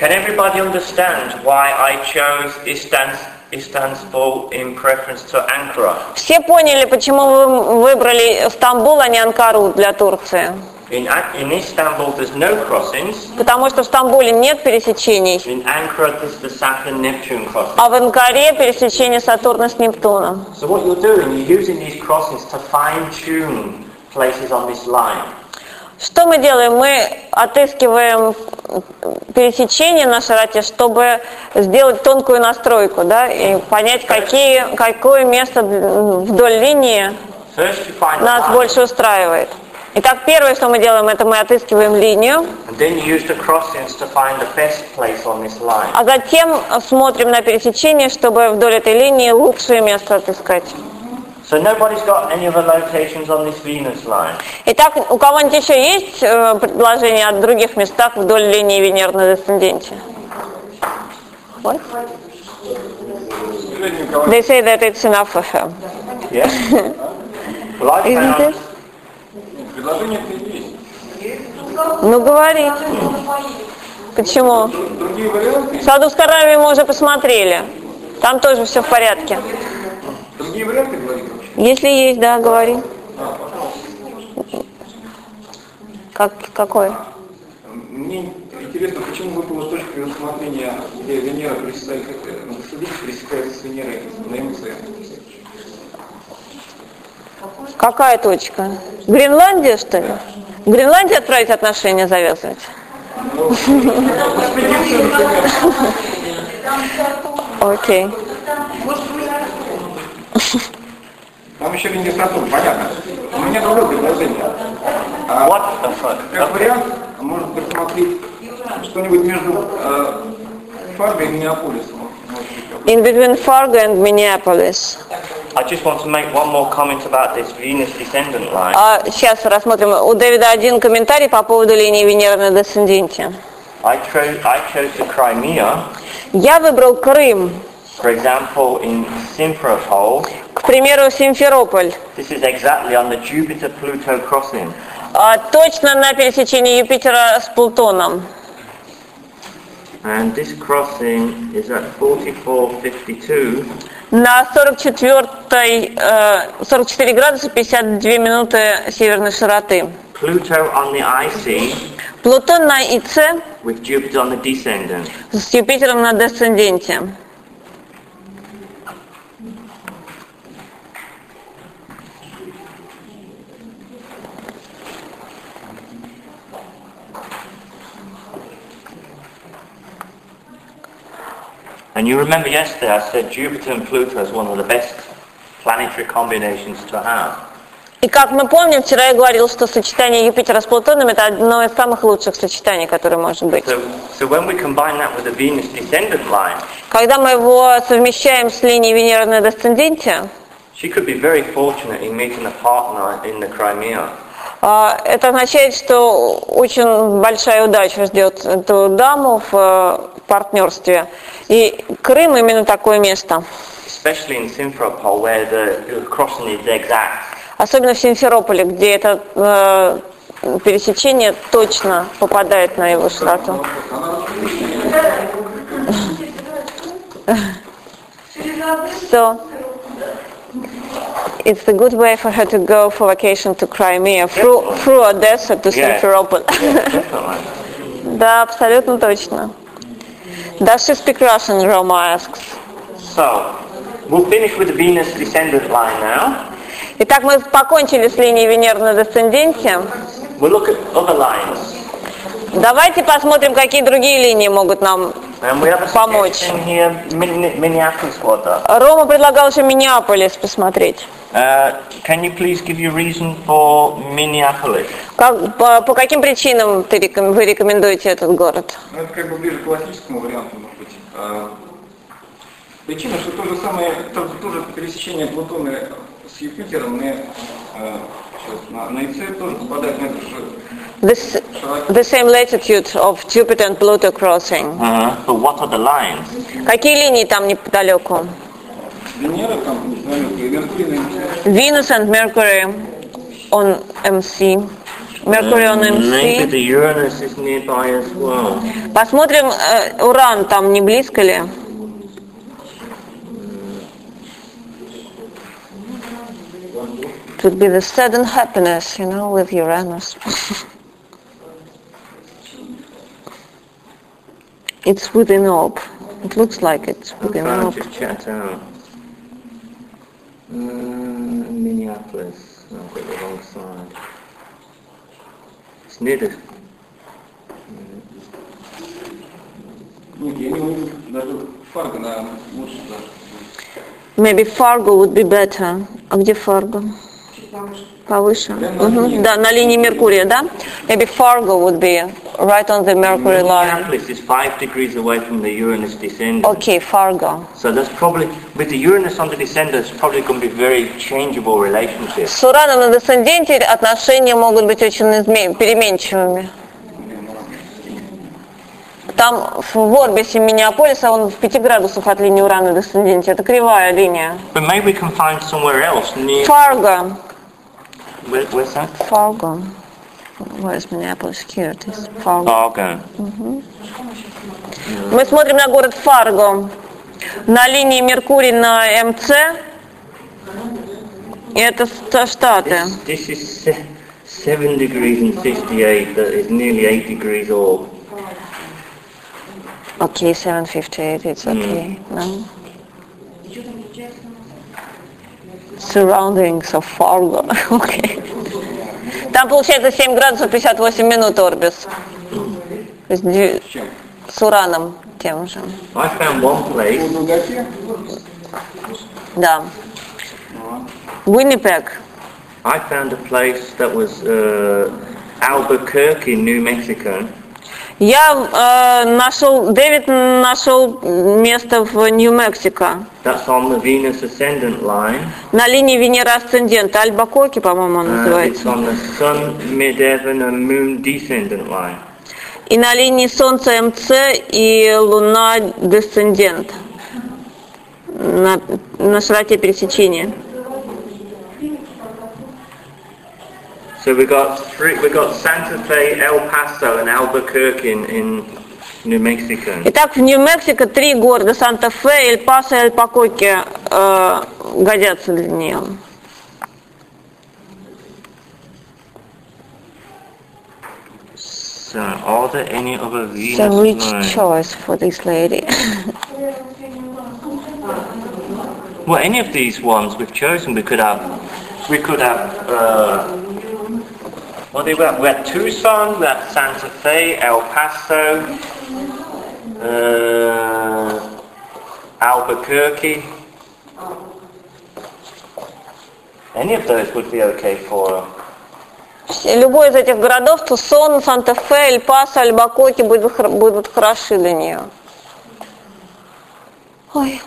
Can everybody understand why I chose Istan- Istanbul in preference to Ankara? Все поняли, почему вы выбрали Стамбул, а не Анкару для Турции? In, An- in Istanbul there's no crossings. Потому что в Стамбуле нет пересечений, In Ankara there's the Saturn-Neptune crossing. а в Анкаре пересечение Сатурна с Нептуном. So what you're doing, you're using these crossings to fine-tune places on this line. Что мы делаем? Мы отыскиваем пересечения на широте, чтобы сделать тонкую настройку, да, и понять, какие, какое место вдоль линии нас больше устраивает. Итак, первое, что мы делаем, это мы отыскиваем линию, а затем смотрим на пересечение, чтобы вдоль этой линии лучшее место отыскать. So nobody's got any other locations on this Venus line. Итак, у кого-нибудь еще есть э, предложения о других местах вдоль линии Венеры на десценденте? What? They say that it's enough for well, I Isn't it? Предложение-то есть. Ну говори. Почему? Другие варианты? Саудовскую Аравию мы уже посмотрели. Там тоже все в порядке. Другие варианты говорить вообще? Если есть, да, говори. Как, какой? Мне интересно, почему выпала точка рассмотрения, где Венера пересекает, э, ну, пересекается с Венерой на МЦ. Какая точка? Гренландия, что ли? В Гренландии отправить отношения завязывать? [laughs] Окей. Там еще Сатурн, понятно. У меня другое предложение. А what the fuck? как вариант, может присмотреть что-нибудь между э, Фарго и Миннеаполисом. In between Fargo and Minneapolis. I just want to make one more comment about this Venus descendant line. А сейчас рассмотрим. У Дэвида один комментарий по поводу линии Венеры на десценденте. I, chose I chose the Crimea, Я выбрал Крым. For example, in Simferopol. К примеру, Симферополь. This is exactly on the Jupiter-Pluto crossing. А, точно на пересечении Юпитера с Плутоном. And this crossing is at 4452 На 44, э, 44 градуса 52 минуты северной широты. Pluto on the IC Плутон на ИЦ with Jupiter on the descendant. с Юпитером на десценденте. And you remember yesterday I said Jupiter and Pluto is one of the best planetary combinations to have. И как мы помним, вчера я говорил, что сочетание Юпитера с Плутоном это одно из самых лучших сочетаний, которое может быть. So, so when we combine that with the Venus descendant line, Когда мы его совмещаем с линией Венеры на Десценденте, she could be very fortunate in meeting a partner in the Crimea. А, это означает, что очень большая удача ждет эту даму в э, партнерстве. И Крым именно такое место. Особенно в Симферополе, где это э, пересечение точно попадает на его штату. So [laughs] it's a good way for her to go for vacation to Crimea through, through Odessa to Yeah. Simferopol. Definitely. [laughs] да, абсолютно точно. Does she speak Russian, Roma asks. So, we'll finish with the Venus descendant line now. Итак, мы покончили с линией Венеры на Десценденте. We'll look at other lines. Давайте посмотрим, какие другие линии могут нам Помочь. water. Рома предлагал еще Миннеаполис посмотреть. Uh, can you please give your reason for Minneapolis? Как- по, по каким причинам ты реком- вы рекомендуете этот город? Ну, это как бы ближе к классическому варианту, может быть. А, Причина, что то же самое, то, то же пересечение Плутона с Юпитером на, а, сейчас, на, на ИЦ тоже попадает на эту же This, the same latitude of Jupiter and Pluto crossing. Uh-huh. But what are the lines? Какие линии там неподалеку? Венера, там, не знаю, и Меркурий на ИЦ. Venus and Mercury on MC. Mercury on Maybe MC. the Uranus is nearby as well. Посмотрим, э, Уран там не близко ли? It would be the sudden happiness, you know, with Uranus. [laughs] it's within Orb. It looks like it's within Trying Orb. to chat out. Uh, Minneapolis. No, I've got the wrong side. It's near the... Нет, я не могу даже Фарго на лучше даже. Maybe Fargo would be better. А где Fargo? Повыше. Мгм. Да, на линии Меркурия, да? Maybe Fargo would be right on the Mercury line. Minneapolis is five degrees away from the Uranus descendant. Okay, Fargo. So that's probably, with the Uranus on the descendant, it's probably going to be very changeable relationship. С Ураном на Десценденте отношения могут быть очень переменчивыми. Там в орбисе Миннеаполиса он в 5 градусов от линии Урана на Десценденте. Это кривая линия. But maybe we can find somewhere else near... Фарго. Where, where's that? Fargo. Where's Minneapolis? Here it is. Fargo. Oh, okay. Мы смотрим на город Фарго. На линии Меркурий на МЦ. Это Штаты. This is se- 7 degrees and 58, that is nearly 8 degrees orb. Окей, 758, it's okay. No? Surroundings of Fargo. [laughs] Окей. Там получается 7 градусов 58 минут орбис. То есть дю- с ураном тем же. I found one По place, долготе Да. Уиннипег. I found a place that was uh, Albuquerque, New Mexico. Я э, нашел, Дэвид нашел место в Нью-Мексико. На линии Венера Асцендента. Альбакоки, по-моему, он it's называется. И на линии Солнца МЦ и Луна Десцендент. На, на широте пересечения. So we got three, we got Santa Fe, El Paso and Albuquerque in, in New Mexico. Итак, в Нью-Мексико три города Санта-Фе, Эль-Пасо и Альпакоки э, годятся для нее. So are there any other Venus It's a rich lines? choice for this lady. Well, any of these ones we've chosen, we could have, we could have, uh, what did we have? We had Tucson, we had Santa Fe, El Paso, uh, Albuquerque. Any of those would be okay for Любой из этих городов, Тусон, Санта-Фе, Эль-Пасо, Альбакоки будут, будут хороши для нее. Ой.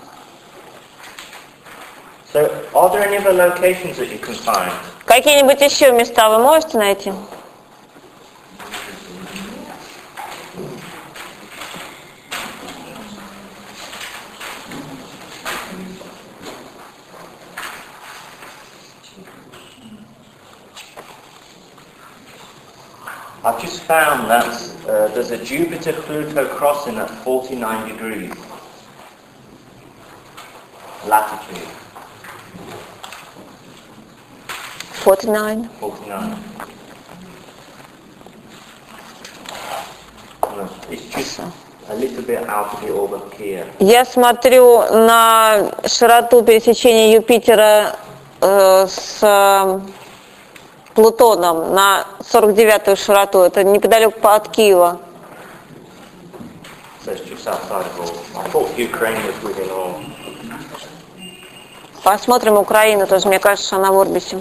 So, are there any other locations that you can find? Какие-нибудь еще места вы можете найти? I've just found that uh, there's a Jupiter-Pluto crossing at 49 degrees latitude. 49. Я смотрю на широту пересечения Юпитера э, с э, Плутоном на 49-ю широту. Это неподалеку от Киева. Посмотрим Украину тоже. Мне кажется, она в орбисе.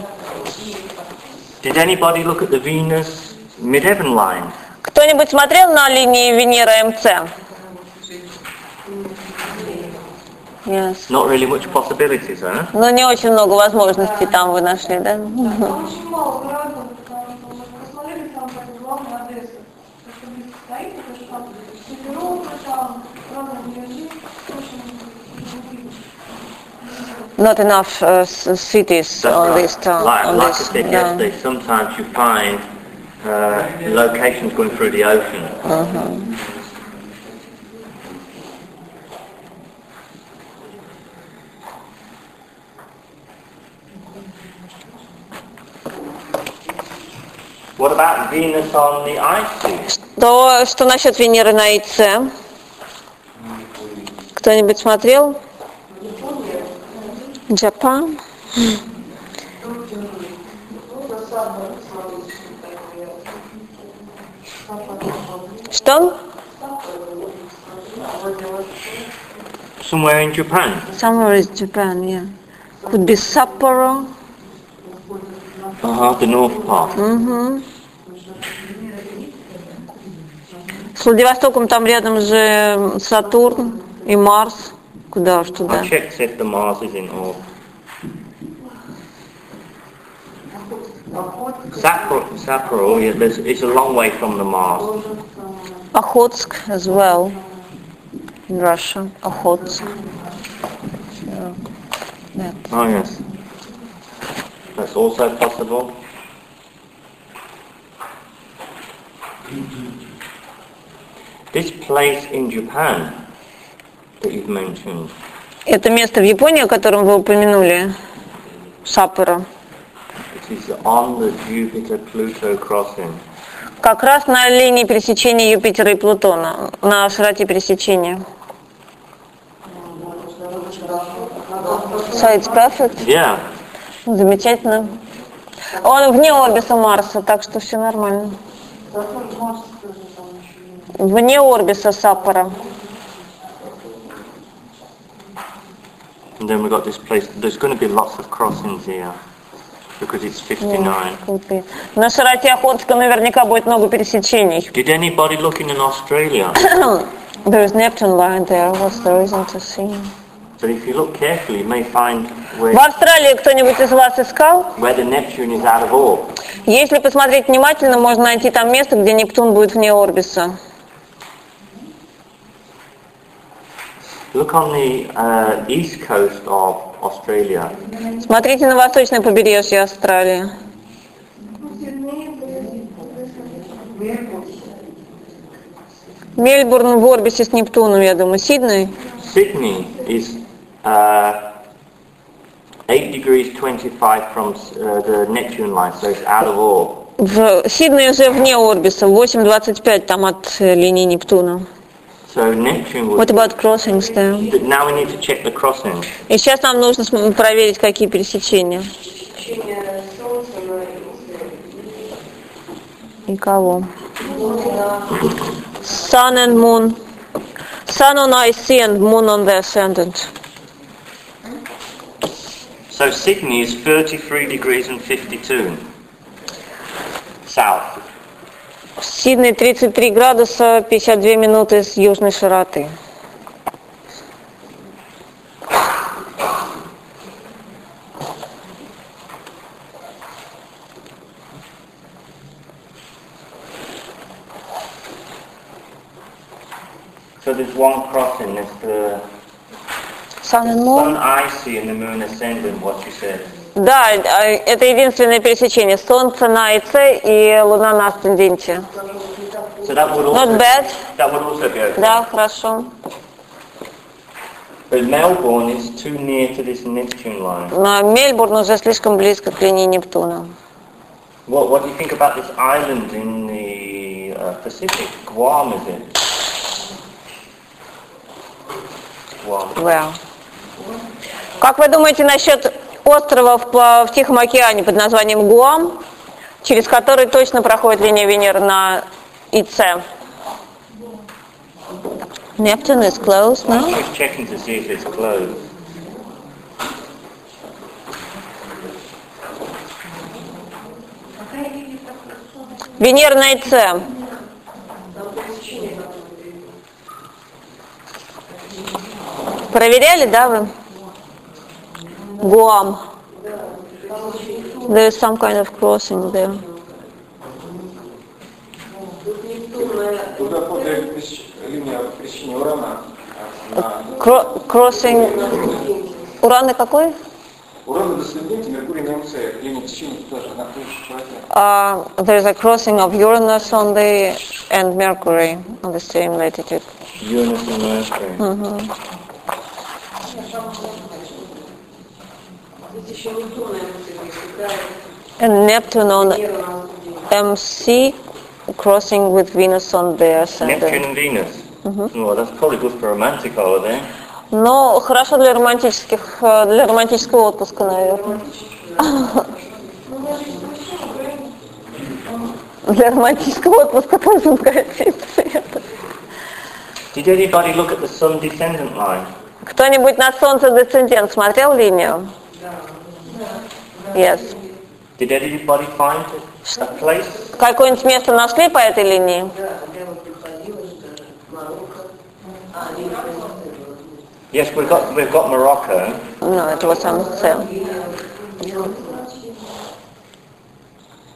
Did anybody look at the Venus mid-heaven line? Кто-нибудь смотрел на линии Венера МЦ? Yes. Not really much possibilities, huh? Но не очень много возможностей там вы нашли, да? Очень мало городов, Not enough uh, s- cities That's on right. this town. Like, on like I this, said yeah. yesterday, sometimes you find uh, locations going through the ocean. What about Venus on the ice sheet? То, что насчет Венеры на ИЦ? Кто-нибудь смотрел? Джапан? Что? Somewhere in Japan. Somewhere is Japan, yeah. Could be Sapporo. Uh-huh, the north part. С Владивостоком там рядом же Сатурн и Марс. Куда уж туда? I checked if the Mars is in orb. Sapporo, Sapporo yeah, there's, it's a long way from the Mars. Охотск as well in Russia. Охотск. So, that. Oh yes. That's also possible. This place in Japan that you've mentioned, Это место в Японии, о котором вы упомянули, Саппоро, как раз на линии пересечения Юпитера и Плутона, на широте пересечения. So it's perfect. Yeah. Замечательно. Он вне орбиса Марса, так что все нормально. Вне орбиса Саппора. And then we've got this place. There's going to be lots of crossings here because it's 59. Крутые. На широте Охотска наверняка будет много пересечений. Did anybody look in Australia? There is Neptune line there. What's the reason to see? so if you look carefully, you may find where, В Австралии кто-нибудь из вас искал? where the Neptune is out of orb. Если посмотреть внимательно, можно найти там место, где Нептун будет вне орбиса. Look on the uh, east coast of Australia. Смотрите на восточное побережье Австралии. Мельбурн в орбисе с Нептуном, я думаю. Сидней? Sydney is uh, 8 degrees 25 from uh, the Neptune line, so it's out of orb. В Сидней уже вне орбиса, 8.25 там от э, линии Нептуна. So Neptune What would... about crossings there? Now we need to check the crossing. И сейчас нам нужно см- проверить, какие пересечения. И кого? Sun and Moon. Sun on IC and Moon on the ascendant. So Sydney is 33 degrees and 52 south. Сидней 33 градуса 52 минуты с южной широты. So there's one crossing. There's the Sun and sun Moon? icy and the moon ascending, what you said. Да, а, это единственное пересечение. Солнце на ИЦ и Луна на асценденте. Not bad. Да, хорошо. But Melbourne is too near to this Neptune line. Но Мельбурн уже слишком близко к линии Нептуна. What, what do you think about this island in the uh, Pacific? Guam, is it? Guam. Well. Как вы думаете насчет острова в, Тихом океане под названием Гуам, через который точно проходит линия Венеры на ИЦ? Neptune is close, I'm no? just checking to see if it's closed. Венера на ИЦ. Проверяли, да, вы? Гуам. There is some kind of crossing there. Туда входит пересеч- линия пересечения Урана. а, на- Кро- crossing... Ураны какой? Уран до Срединки, Меркурий на МЦ. Линия пересечения тоже на той же широте. Uh, there is a crossing of Uranus on the and Mercury on the same latitude. Uranus and Mercury. And Neptune on MC crossing with Venus on the Neptune ascendant. and Venus. Well, that's probably good for romantic holiday. Но хорошо для романтических, э, для романтического отпуска, наверное. Для романтического отпуска тоже годится. Did anybody look at the sun descendant line? Кто-нибудь на Солнце десцендент смотрел линию? Yes. Did anybody find a place? Какое-нибудь место нашли по этой линии? Yes, we've got we've got Morocco. Ну, это вот сам цел.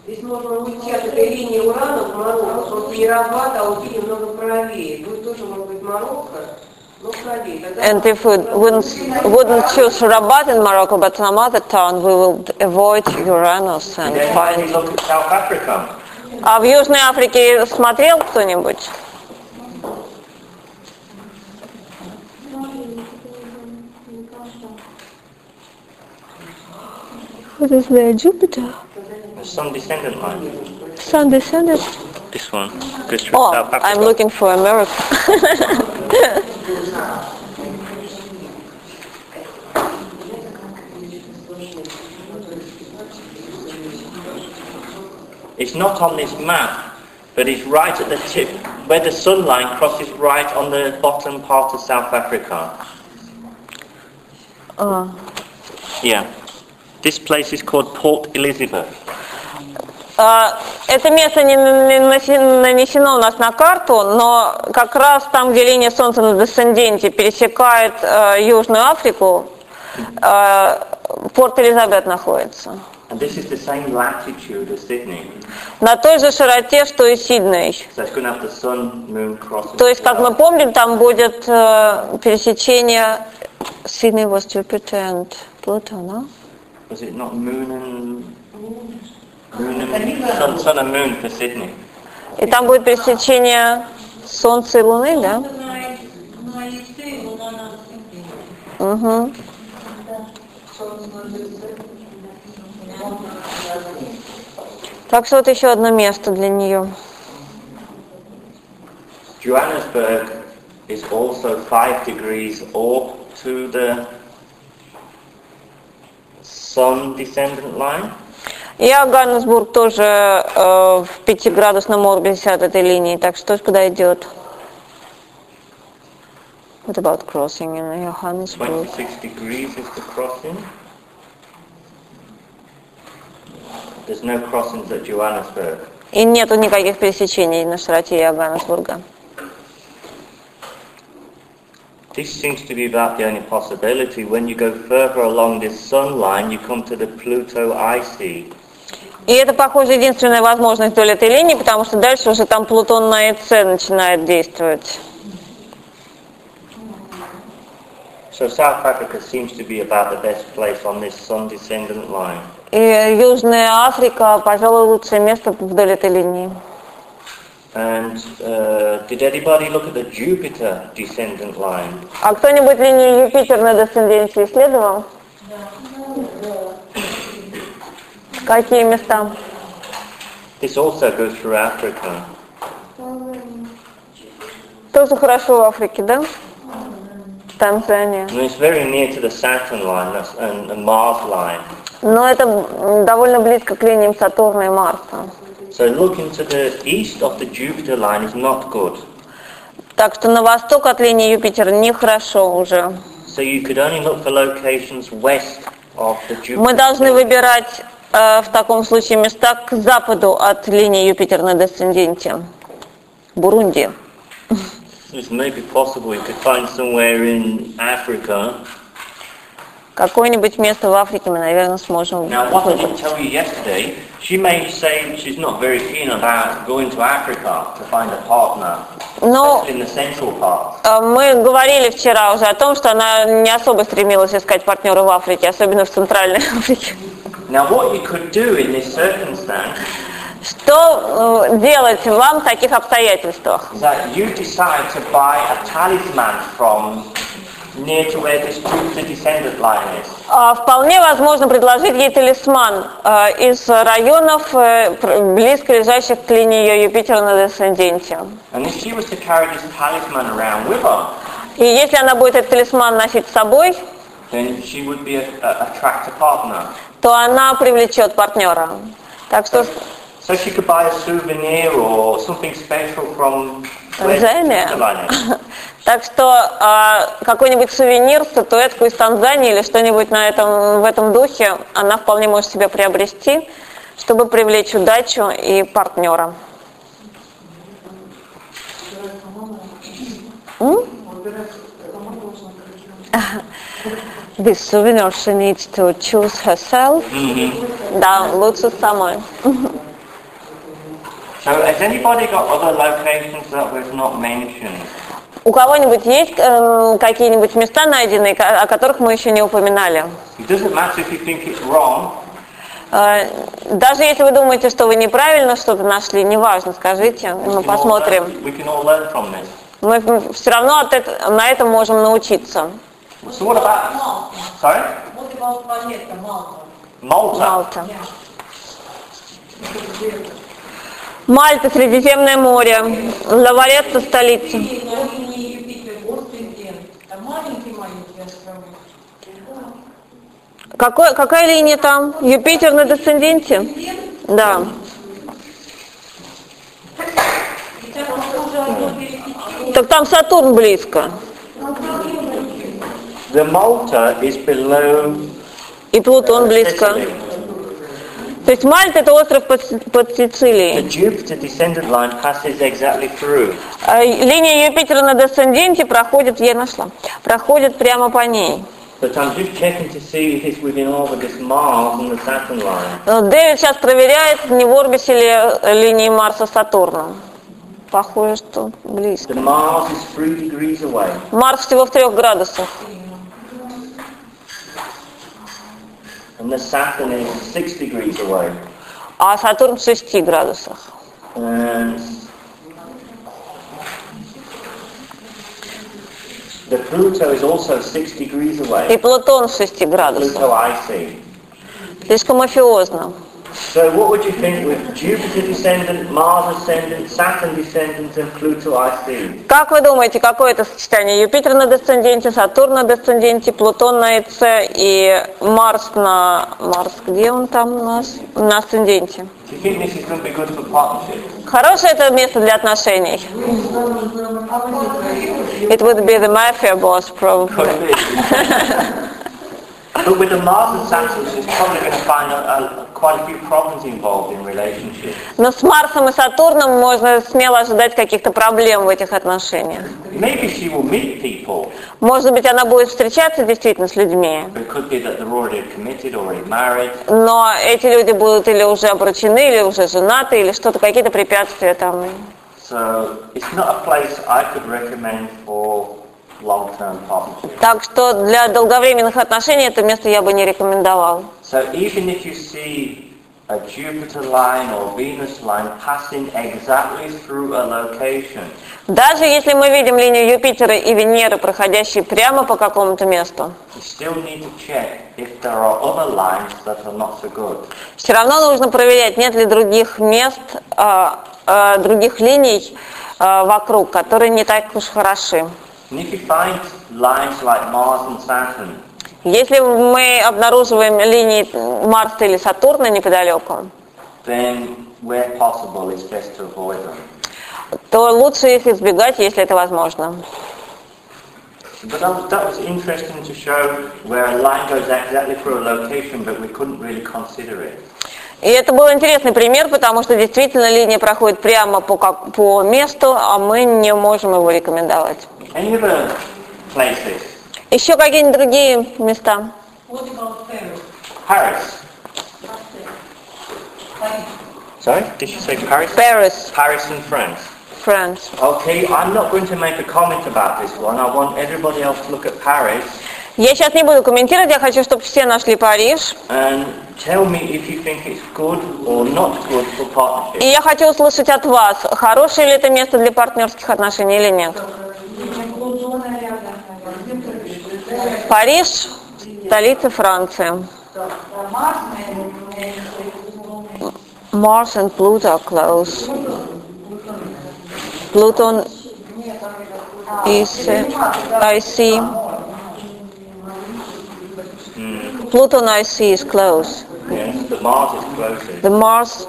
Здесь можно уйти от этой линии Урана в Марокко, просто не Рабат, а уйти немного правее. Будет тоже, может быть, Марокко, но правее. Тогда And if we wouldn't, wouldn't choose Rabat in Morocco, but some other town, we will avoid Uranus and Did anybody find... look at South Africa? А в Южной Африке смотрел кто-нибудь? What is there? Jupiter? The sun descendant line. Sun descendant? This one Oh, I'm looking for America. [laughs] It's not on this map, but it's right at the tip where the sun line crosses right on the bottom part of South Africa. А, Yeah. This place is called Port Elizabeth. А, Это место не нанесено у нас на карту, но как раз там, где линия Солнца на десценденте пересекает э, Южную Африку, э, порт Элизабет находится. And this is the same latitude as Sydney. На той же широте, что и Сидней. To. То есть, как мы помним, там будет э, пересечение Сидней was Jupiter and Pluto, no? Was it not moon and И там будет пересечение Солнца и Луны, да? Угу. Так что вот еще одно место для нее. Johannesburg is also five degrees off to the sun descendant line. И Ганнесбург тоже э, в пятиградусном орбисе от этой линии, так что куда идет? What about crossing in Johannesburg? 26 degrees is the crossing. There's no crossings at Johannesburg. И нету никаких пересечений на широте Йоганнесбурга. This seems to be about the only possibility. When you go further along this sun line, you come to the Pluto IC. И это, похоже, единственная возможность вдоль этой линии, потому что дальше уже там Плутон на ЭЦ начинает действовать. So South Africa seems to be about the best place on this sun descendant line. И Южная Африка, пожалуй, лучшее место вдоль этой линии. And uh, did anybody look at the Jupiter descendant line? А кто-нибудь линию Юпитер на десценденции исследовал? Какие места? This also goes through Africa. Тоже хорошо в Африке, да? Танзания. And it's very near to the Saturn line that's, and the Mars line. Но это довольно близко к линиям Сатурна и Марса. So looking to the east of the Jupiter line is not good. Так что на восток от линии Юпитера нехорошо уже. So you could only look for locations west of the Jupiter. Мы должны выбирать э, в таком случае места к западу от линии Юпитер на десценденте. Бурунди. Какое-нибудь место в Африке мы, наверное, сможем Now, what I didn't tell you yesterday, she may say she's not very keen about going to Africa to find a partner, Но part. э, мы говорили вчера уже о том, что она не особо стремилась искать партнера в Африке, особенно в Центральной [laughs] Африке. Now, what you could do in this circumstance Что э, делать вам в таких обстоятельствах? is that you decide to buy a talisman from near to where this Jupiter descendant line is. А, Вполне возможно предложить ей талисман э, из районов, э, пр- близко лежащих к линии ее Юпитера на десценденте. And if she was to carry this talisman around with her, И если она будет этот талисман носить с собой, then she would be a, a, attract a partner. То она привлечет партнера. Так что So she could buy a souvenir or something special from is. [laughs] Так что а, какой-нибудь сувенир, статуэтку из Танзании или что-нибудь на этом, в этом духе она вполне может себе приобрести, чтобы привлечь удачу и партнера. М? [laughs] This souvenir she needs to choose herself. Да, лучше самой. So has anybody got other locations that we've not mentioned? У кого-нибудь есть эм, какие-нибудь места найденные, о которых мы еще не упоминали? It doesn't matter if you think it's wrong, Э, Даже если вы думаете, что вы неправильно что-то нашли, неважно, скажите, мы посмотрим. Мы все равно от это- на этом можем научиться. So what about, sorry? Вот и вам планета Малта. Malta. Малта. Мальта, Средиземное море, Лаваретта, столица. Какой, какая линия там? Юпитер на десценденте? Да. Так там Сатурн близко. The Malta is below И Плутон близко. То есть Мальта это остров под, под Сицилией. Exactly. А Линия Юпитера на десценденте проходит, я нашла, проходит прямо по ней. But I'm just checking to see if it's within orbit this Mars and the Saturn line. Но Дэвид сейчас проверяет, не в орбисе ли линии Марса-Сатурна. Похоже, что близко. The Mars is three degrees away. Марс всего в трех градусах, And the Saturn is six degrees away. а Сатурн в шести градусах. And the Pluto is also six degrees И away. Плутон в шести градусах. Pluto IC. Слишком мафиозно. So what would you think with Jupiter descendant, Mars ascendant, Saturn descendant and Pluto IC? Как вы думаете, какое это сочетание? Юпитер на десценденте, Сатурн на десценденте, Плутон на ЭЦ и Марс на... Марс, где он там у нас? На асценденте. Хорошее это место для отношений? It would be the mafia boss, probably. But with the Mars and Saturn, she's probably going to find a, a, quite a few problems involved in relationships. Но с Марсом и Сатурном можно смело ожидать каких-то проблем в этих отношениях. Maybe she will meet people, Может быть, она будет встречаться действительно с людьми, it could be that they're already committed, already married. но эти люди будут или уже обручены, или уже женаты, или что-то, какие-то препятствия там. So it's not a place I could recommend for. Так что для долговременных отношений это место я бы не рекомендовал. So even if you see a Jupiter line or Venus line passing exactly through a location, Даже если мы видим линию Юпитера и Венеры, проходящие прямо по какому-то месту, все равно нужно проверять, нет ли других мест, а, а, других линий а, вокруг, которые не так уж хороши. Если мы обнаруживаем линии Марса или Сатурна неподалеку, то лучше их избегать, если это возможно. But that was, interesting to show where a line goes exactly through a location, but we couldn't really consider it. И это был интересный пример, потому что действительно линия проходит прямо по, как- по месту, а мы не можем его рекомендовать. Any other places? Еще какие-нибудь другие места? What about Paris? Paris. Paris. Sorry, did you say Paris? Paris, Paris in France. France. Okay, I'm not going to make a comment about this one. I want everybody else to look at Paris Я сейчас не буду комментировать, я хочу, чтобы все нашли Париж. and tell me if you think it's good or not good for И partnership. я хочу услышать от вас, хорошее ли это место для партнерских отношений или нет. Париж, столица Франции. Mars and Pluto are close. Pluto is, uh, I see. Pluto I see is close. Yes, the Mars is closest. The Mars,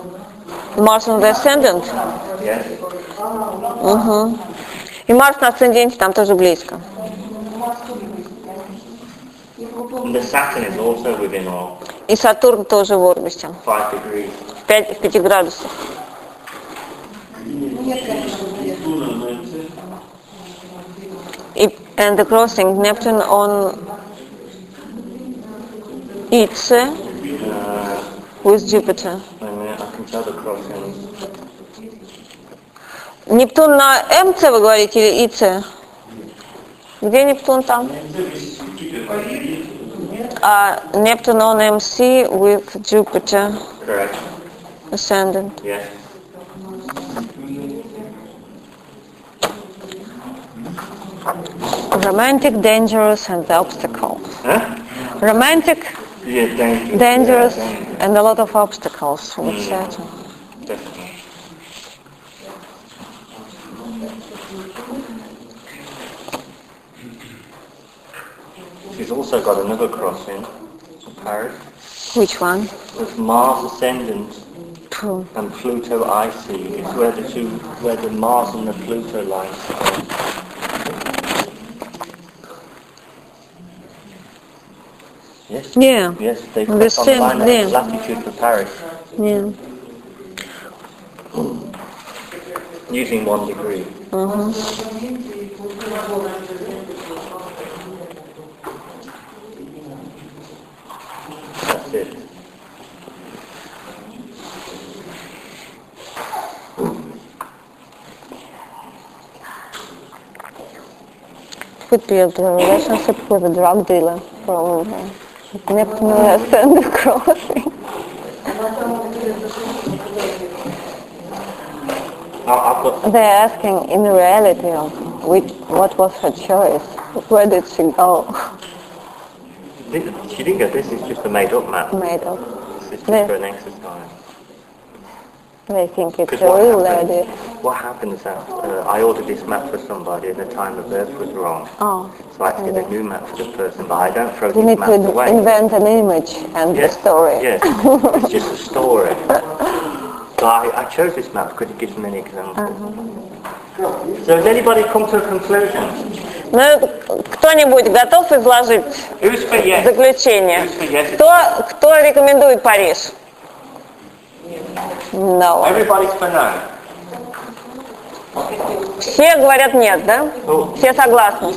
Mars on the ascendant. Yes. Угу. И Марс на асценденте там тоже близко. And the Saturn is also within all И Сатурн тоже в орбите. five degrees. 5, 5 градусов. И, and the crossing Neptune on Itse Uh, with Jupiter. wait a minute, I can tell the crossing. Нептун на МЦ вы говорите или ИЦ? Где Нептун там? uh, Neptune on MC with Jupiter. Correct. Ascendant. Yes. Romantic, dangerous, and the obstacles. Huh? Romantic, yeah, dangerous, dangerous, yeah, dangerous, and a lot of obstacles with mm. Saturn. Definitely. She's also got another crossing in Paris Which one? with Mars ascendant and Pluto icy. It's where the two, where the Mars and the Pluto lines are. Yes. Yeah, Yes, they The on the same line there. latitude for Paris yeah. using one degree. That's Could be a relationship with a drug dealer, probably. Neptune ascendant crossing. They're asking in reality which, what was her choice? Where did she go? She didn't go, this is just a made up map. Made up. This is just for an exercise. They think it's a what real happened, lady. what happened is that uh, I ordered this map for somebody and the time of birth was wrong. Oh, So I had to get a new map for the person, but I don't throw you these need to invent an image and Yes, the story. Yes, it's just a story. [laughs] So I, I chose this map because it gives many examples. Uh-huh. So has anybody come to a conclusion? Ну, кто-нибудь готов изложить заключение? Кто, кто рекомендует Париж? No. Все говорят нет, да? Ну, Все согласны.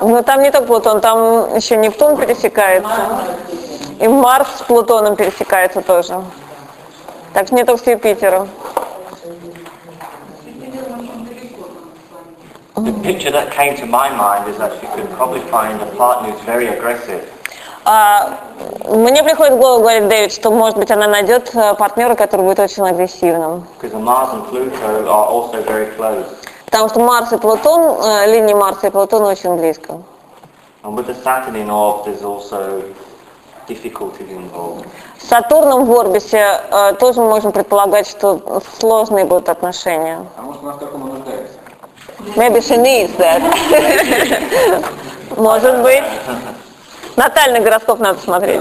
Ну там не только Плутон, там еще Нептун пересекается. И Марс с Плутоном пересекается тоже. Так что не только с Юпитером. The picture that came to my mind is that you could probably find a partner who's very aggressive. А, мне приходит в голову, говорит Дэвид, что, может быть, она найдет э, партнера, который будет очень агрессивным. Потому что Марс и Плутон, э, линии Марса и Плутона очень близко. And with the Saturn involved, there's also difficulties involved. Сатурном в Орбисе э, тоже можем предполагать, что сложные будут отношения. А может она в таком и нуждается? Maybe she needs that. Может быть. Натальный гороскоп надо смотреть.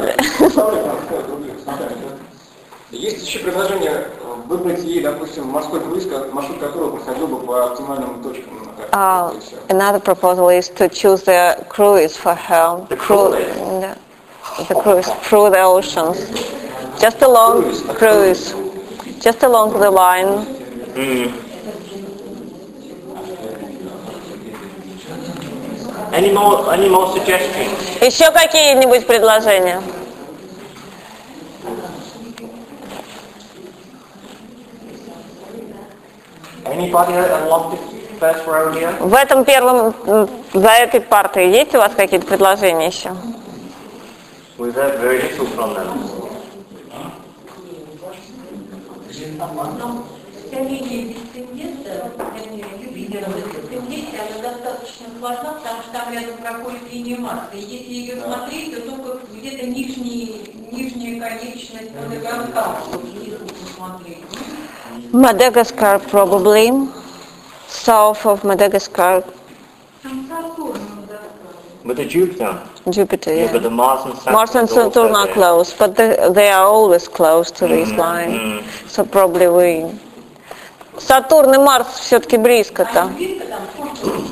Есть еще предложение э, выбрать ей, допустим, морской круиз, маршрут которого проходил бы по оптимальным точкам на карте. Uh, another proposal is to choose the cruise for her. The Cru- cruise? the, the cruise through the oceans. Just a long cruise. Just along the line. Any more? Any more suggestions? Еще какие-нибудь предложения? Anybody along this first row here? В этом первом, за этой партой есть у вас какие-то предложения еще? We've heard very little from them. Вся линия бесцендента, вернее, Юпитера в бесценденте, она достаточно сложна, потому что там рядом проходит линия Марса. И если ее смотреть, то только где-то нижний, нижняя конечность Мадагаскара, чтобы снизу посмотреть. Madagascar probably. South of Madagascar, Там Сатурн, да. With the Jupiter. Jupiter, Yeah, but yeah. the Mars and Saturn. Mars and is also Saturn are there. close, but they, they are always close to this line. So probably we... Сатурн и Марс все-таки близко-то. Близко там, сколько?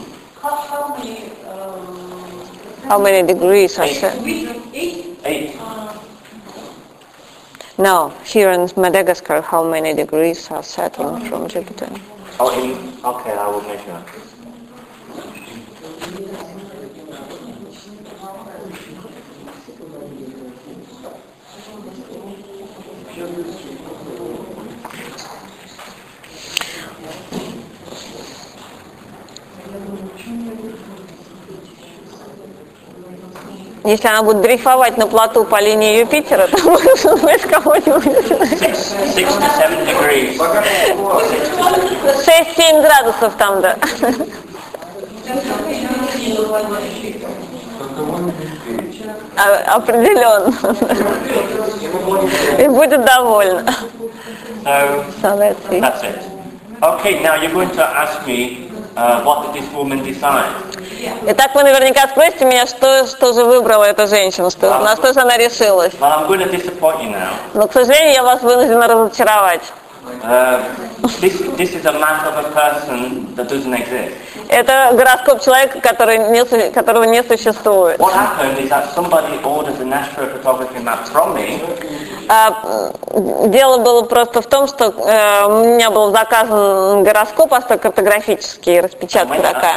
How, how many, um, How many degrees are set? which one? Eight? Eight. No, here in Madagascar, how many degrees are Saturn from Jupiter? Oh, in, okay, I will measure. Если она будет дрейфовать на плоту по линии Юпитера, то можно кого-нибудь. Six, six to seven degrees. 6-7 градусов там, да. А- Определенно. И будет довольна. So So that's it. Okay, now you're going to ask me decide? Итак, вы наверняка спросите меня, что, что же выбрала эта женщина, что, на что же она решилась. Но, к сожалению, я вас вынуждена разочаровать. Uh, this, this is a map of a person that doesn't exist. Это гороскоп человека, который не, которого не существует. What happened is that somebody ordered an astrophotography map from me, дело было просто в том, что э, у меня был заказан гороскоп астрокартографический, распечатка такая.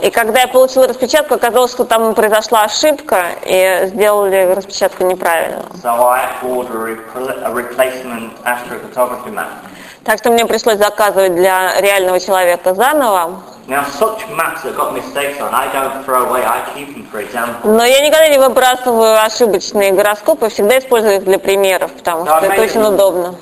И когда я получила распечатку, оказалось, что там произошла ошибка, и сделали распечатку неправильно. So Так что мне пришлось заказывать для реального человека заново. Но я никогда не выбрасываю ошибочные гороскопы, всегда использую их для примеров, потому что это очень удобно.